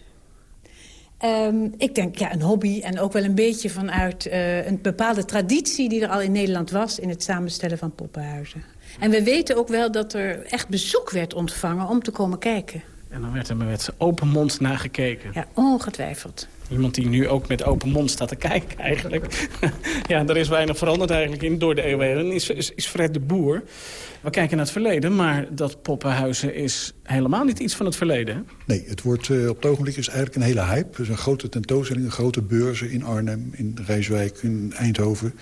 Ehm, ik denk, ja, een hobby en ook wel een beetje vanuit uh, een bepaalde traditie... die er al in Nederland was in het samenstellen van poppenhuizen. En we weten ook wel dat er echt bezoek werd ontvangen om te komen kijken. En dan werd er met open mond naar gekeken. Ja, ongetwijfeld. Iemand die nu ook met open mond staat te kijken eigenlijk. ja, er is weinig veranderd eigenlijk in door de eeuwen is, is, is Fred de Boer. We kijken naar het verleden, maar dat poppenhuizen is helemaal niet iets van het verleden. Nee, het wordt uh, op het ogenblik is eigenlijk een hele hype. Er zijn grote tentoonstellingen, grote beurzen in Arnhem, in Rijswijk, in Eindhoven.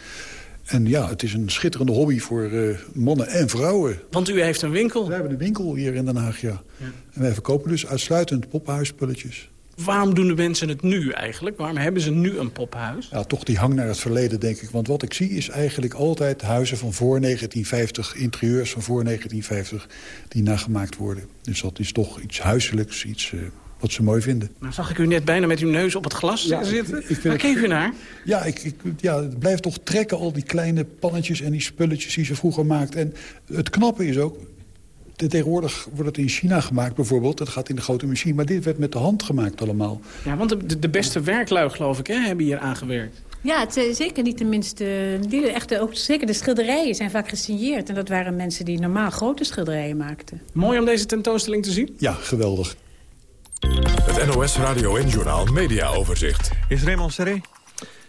En ja, het is een schitterende hobby voor uh, mannen en vrouwen. Want u heeft een winkel? We hebben een winkel hier in Den Haag, ja. ja. En wij verkopen dus uitsluitend poppenhuisspulletjes. Waarom doen de mensen het nu eigenlijk? Waarom hebben ze nu een poppenhuis? Ja, toch die hang naar het verleden, denk ik. Want wat ik zie is eigenlijk altijd huizen van voor 1950... interieurs van voor 1950 die nagemaakt worden. Dus dat is toch iets huiselijks, iets... Uh, wat ze mooi vinden. Nou zag ik u net bijna met uw neus op het glas ja, zitten. Ik, ik Waar keek u naar? Ja, ik, ik, ja, het blijft toch trekken, al die kleine pannetjes en die spulletjes die ze vroeger maakten. En het knappe is ook, tegenwoordig wordt het in China gemaakt bijvoorbeeld. Dat gaat in de grote machine. Maar dit werd met de hand gemaakt allemaal. Ja, want de, de beste werklui, geloof ik, hè, hebben hier aangewerkt. Ja, het, zeker niet tenminste. Die, echte, ook, zeker de schilderijen zijn vaak gesigneerd. En dat waren mensen die normaal grote schilderijen maakten. Mooi om deze tentoonstelling te zien? Ja, geweldig. Het NOS Radio en Journal Media Overzicht. Is Raymond Serré?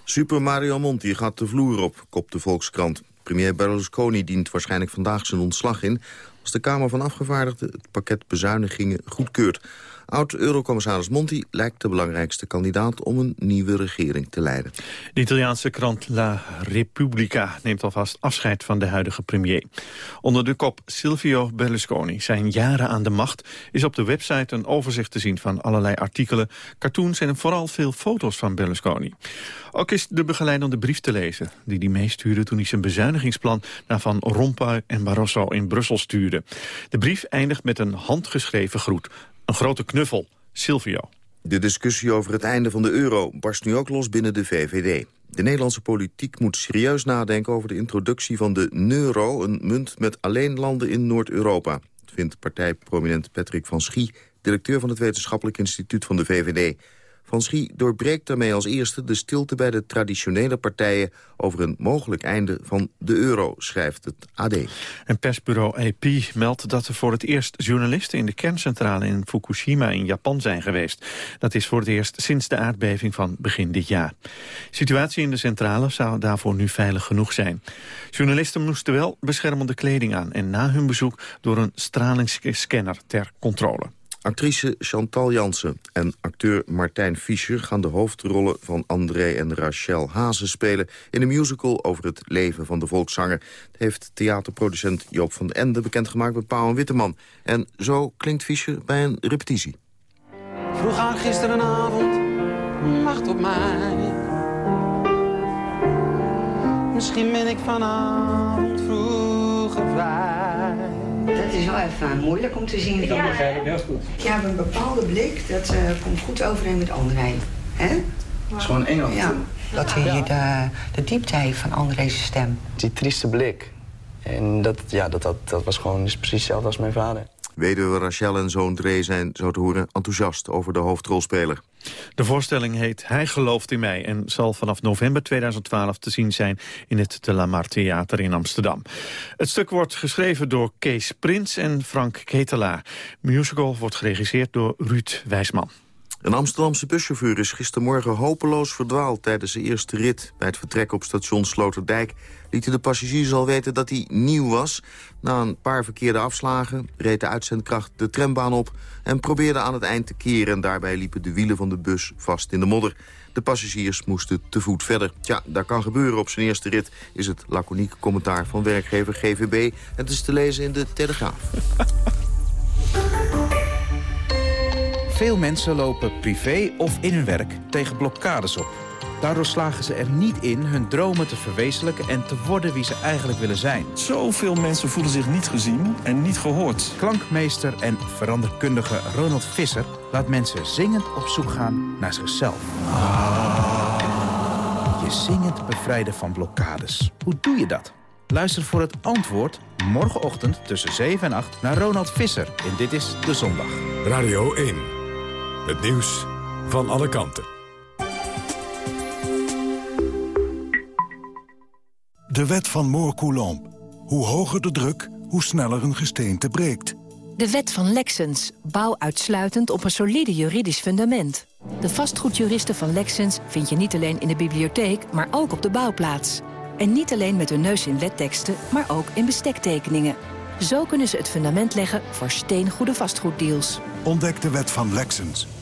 Super Mario Monti gaat de vloer op, kopt de Volkskrant. Premier Berlusconi dient waarschijnlijk vandaag zijn ontslag in... als de Kamer van Afgevaardigden het pakket bezuinigingen goedkeurt. Oud-Eurocommissaris Monti lijkt de belangrijkste kandidaat om een nieuwe regering te leiden. De Italiaanse krant La Repubblica neemt alvast afscheid van de huidige premier. Onder de kop Silvio Berlusconi, zijn jaren aan de macht, is op de website een overzicht te zien van allerlei artikelen, cartoons en vooral veel foto's van Berlusconi. Ook is de begeleidende brief te lezen, die hij meestuurde toen hij zijn bezuinigingsplan naar Van Rompuy en Barroso in Brussel stuurde. De brief eindigt met een handgeschreven groet een grote knuffel. Silvio. De discussie over het einde van de euro barst nu ook los binnen de VVD. De Nederlandse politiek moet serieus nadenken over de introductie van de euro... een munt met alleen landen in Noord-Europa. vindt partijprominent Patrick van Schie, directeur van het Wetenschappelijk Instituut van de VVD. Van Schie doorbreekt daarmee als eerste de stilte bij de traditionele partijen... over een mogelijk einde van de euro, schrijft het AD. En persbureau AP meldt dat er voor het eerst journalisten... in de kerncentrale in Fukushima in Japan zijn geweest. Dat is voor het eerst sinds de aardbeving van begin dit jaar. De situatie in de centrale zou daarvoor nu veilig genoeg zijn. Journalisten moesten wel beschermende kleding aan... en na hun bezoek door een stralingsscanner ter controle. Actrice Chantal Jansen en acteur Martijn Fischer... gaan de hoofdrollen van André en Rachel Hazen spelen... in een musical over het leven van de volkszanger. Dat heeft theaterproducent Joop van den Ende bekendgemaakt met Pauw en Witteman. En zo klinkt Fischer bij een repetitie. Vroeg aan gisterenavond, wacht op mij. Misschien ben ik vanavond even moeilijk om te zien. Dat begrijp ik heel goed. Hebt een bepaalde blik, dat uh, komt goed overeen met André. Hè? Dat is gewoon Engels. Ja, dat hij de, de diepte heeft van André's stem. Die trieste blik. En dat, ja, dat, dat, dat was gewoon is precies hetzelfde als mijn vader. Weduwe Rachel en zoon Dre zijn, zo te horen, enthousiast over de hoofdrolspeler. De voorstelling heet Hij gelooft in mij en zal vanaf november 2012 te zien zijn in het De La Mar Theater in Amsterdam. Het stuk wordt geschreven door Kees Prins en Frank Ketelaar. Musical wordt geregisseerd door Ruud Wijsman. Een Amsterdamse buschauffeur is gistermorgen hopeloos verdwaald tijdens de eerste rit. Bij het vertrek op station Sloterdijk liet hij de passagiers al weten dat hij nieuw was. Na een paar verkeerde afslagen reed de uitzendkracht de trambaan op... en probeerde aan het eind te keren. En daarbij liepen de wielen van de bus vast in de modder. De passagiers moesten te voet verder. Tja, dat kan gebeuren op zijn eerste rit... is het laconieke commentaar van werkgever GVB. Het is te lezen in de Telegraaf. Veel mensen lopen privé of in hun werk tegen blokkades op. Daardoor slagen ze er niet in hun dromen te verwezenlijken en te worden wie ze eigenlijk willen zijn. Zoveel mensen voelen zich niet gezien en niet gehoord. Klankmeester en veranderkundige Ronald Visser laat mensen zingend op zoek gaan naar zichzelf. Je zingend bevrijden van blokkades. Hoe doe je dat? Luister voor het antwoord morgenochtend tussen 7 en 8 naar Ronald Visser in Dit is de Zondag. Radio 1. Het nieuws van alle kanten. De wet van Moore-Coulomb. Hoe hoger de druk, hoe sneller een gesteente breekt. De wet van Lexens. Bouw uitsluitend op een solide juridisch fundament. De vastgoedjuristen van Lexens vind je niet alleen in de bibliotheek, maar ook op de bouwplaats. En niet alleen met hun neus in wetteksten, maar ook in bestektekeningen. Zo kunnen ze het fundament leggen voor steengoede vastgoeddeals. Ontdek de wet van Lexens.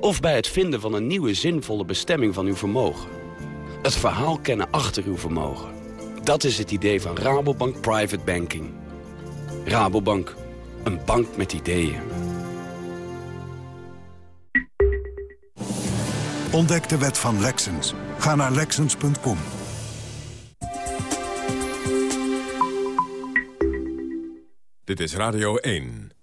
Of bij het vinden van een nieuwe zinvolle bestemming van uw vermogen. Het verhaal kennen achter uw vermogen. Dat is het idee van Rabobank Private Banking. Rabobank, een bank met ideeën. Ontdek de wet van Lexens. Ga naar Lexens.com. Dit is Radio 1.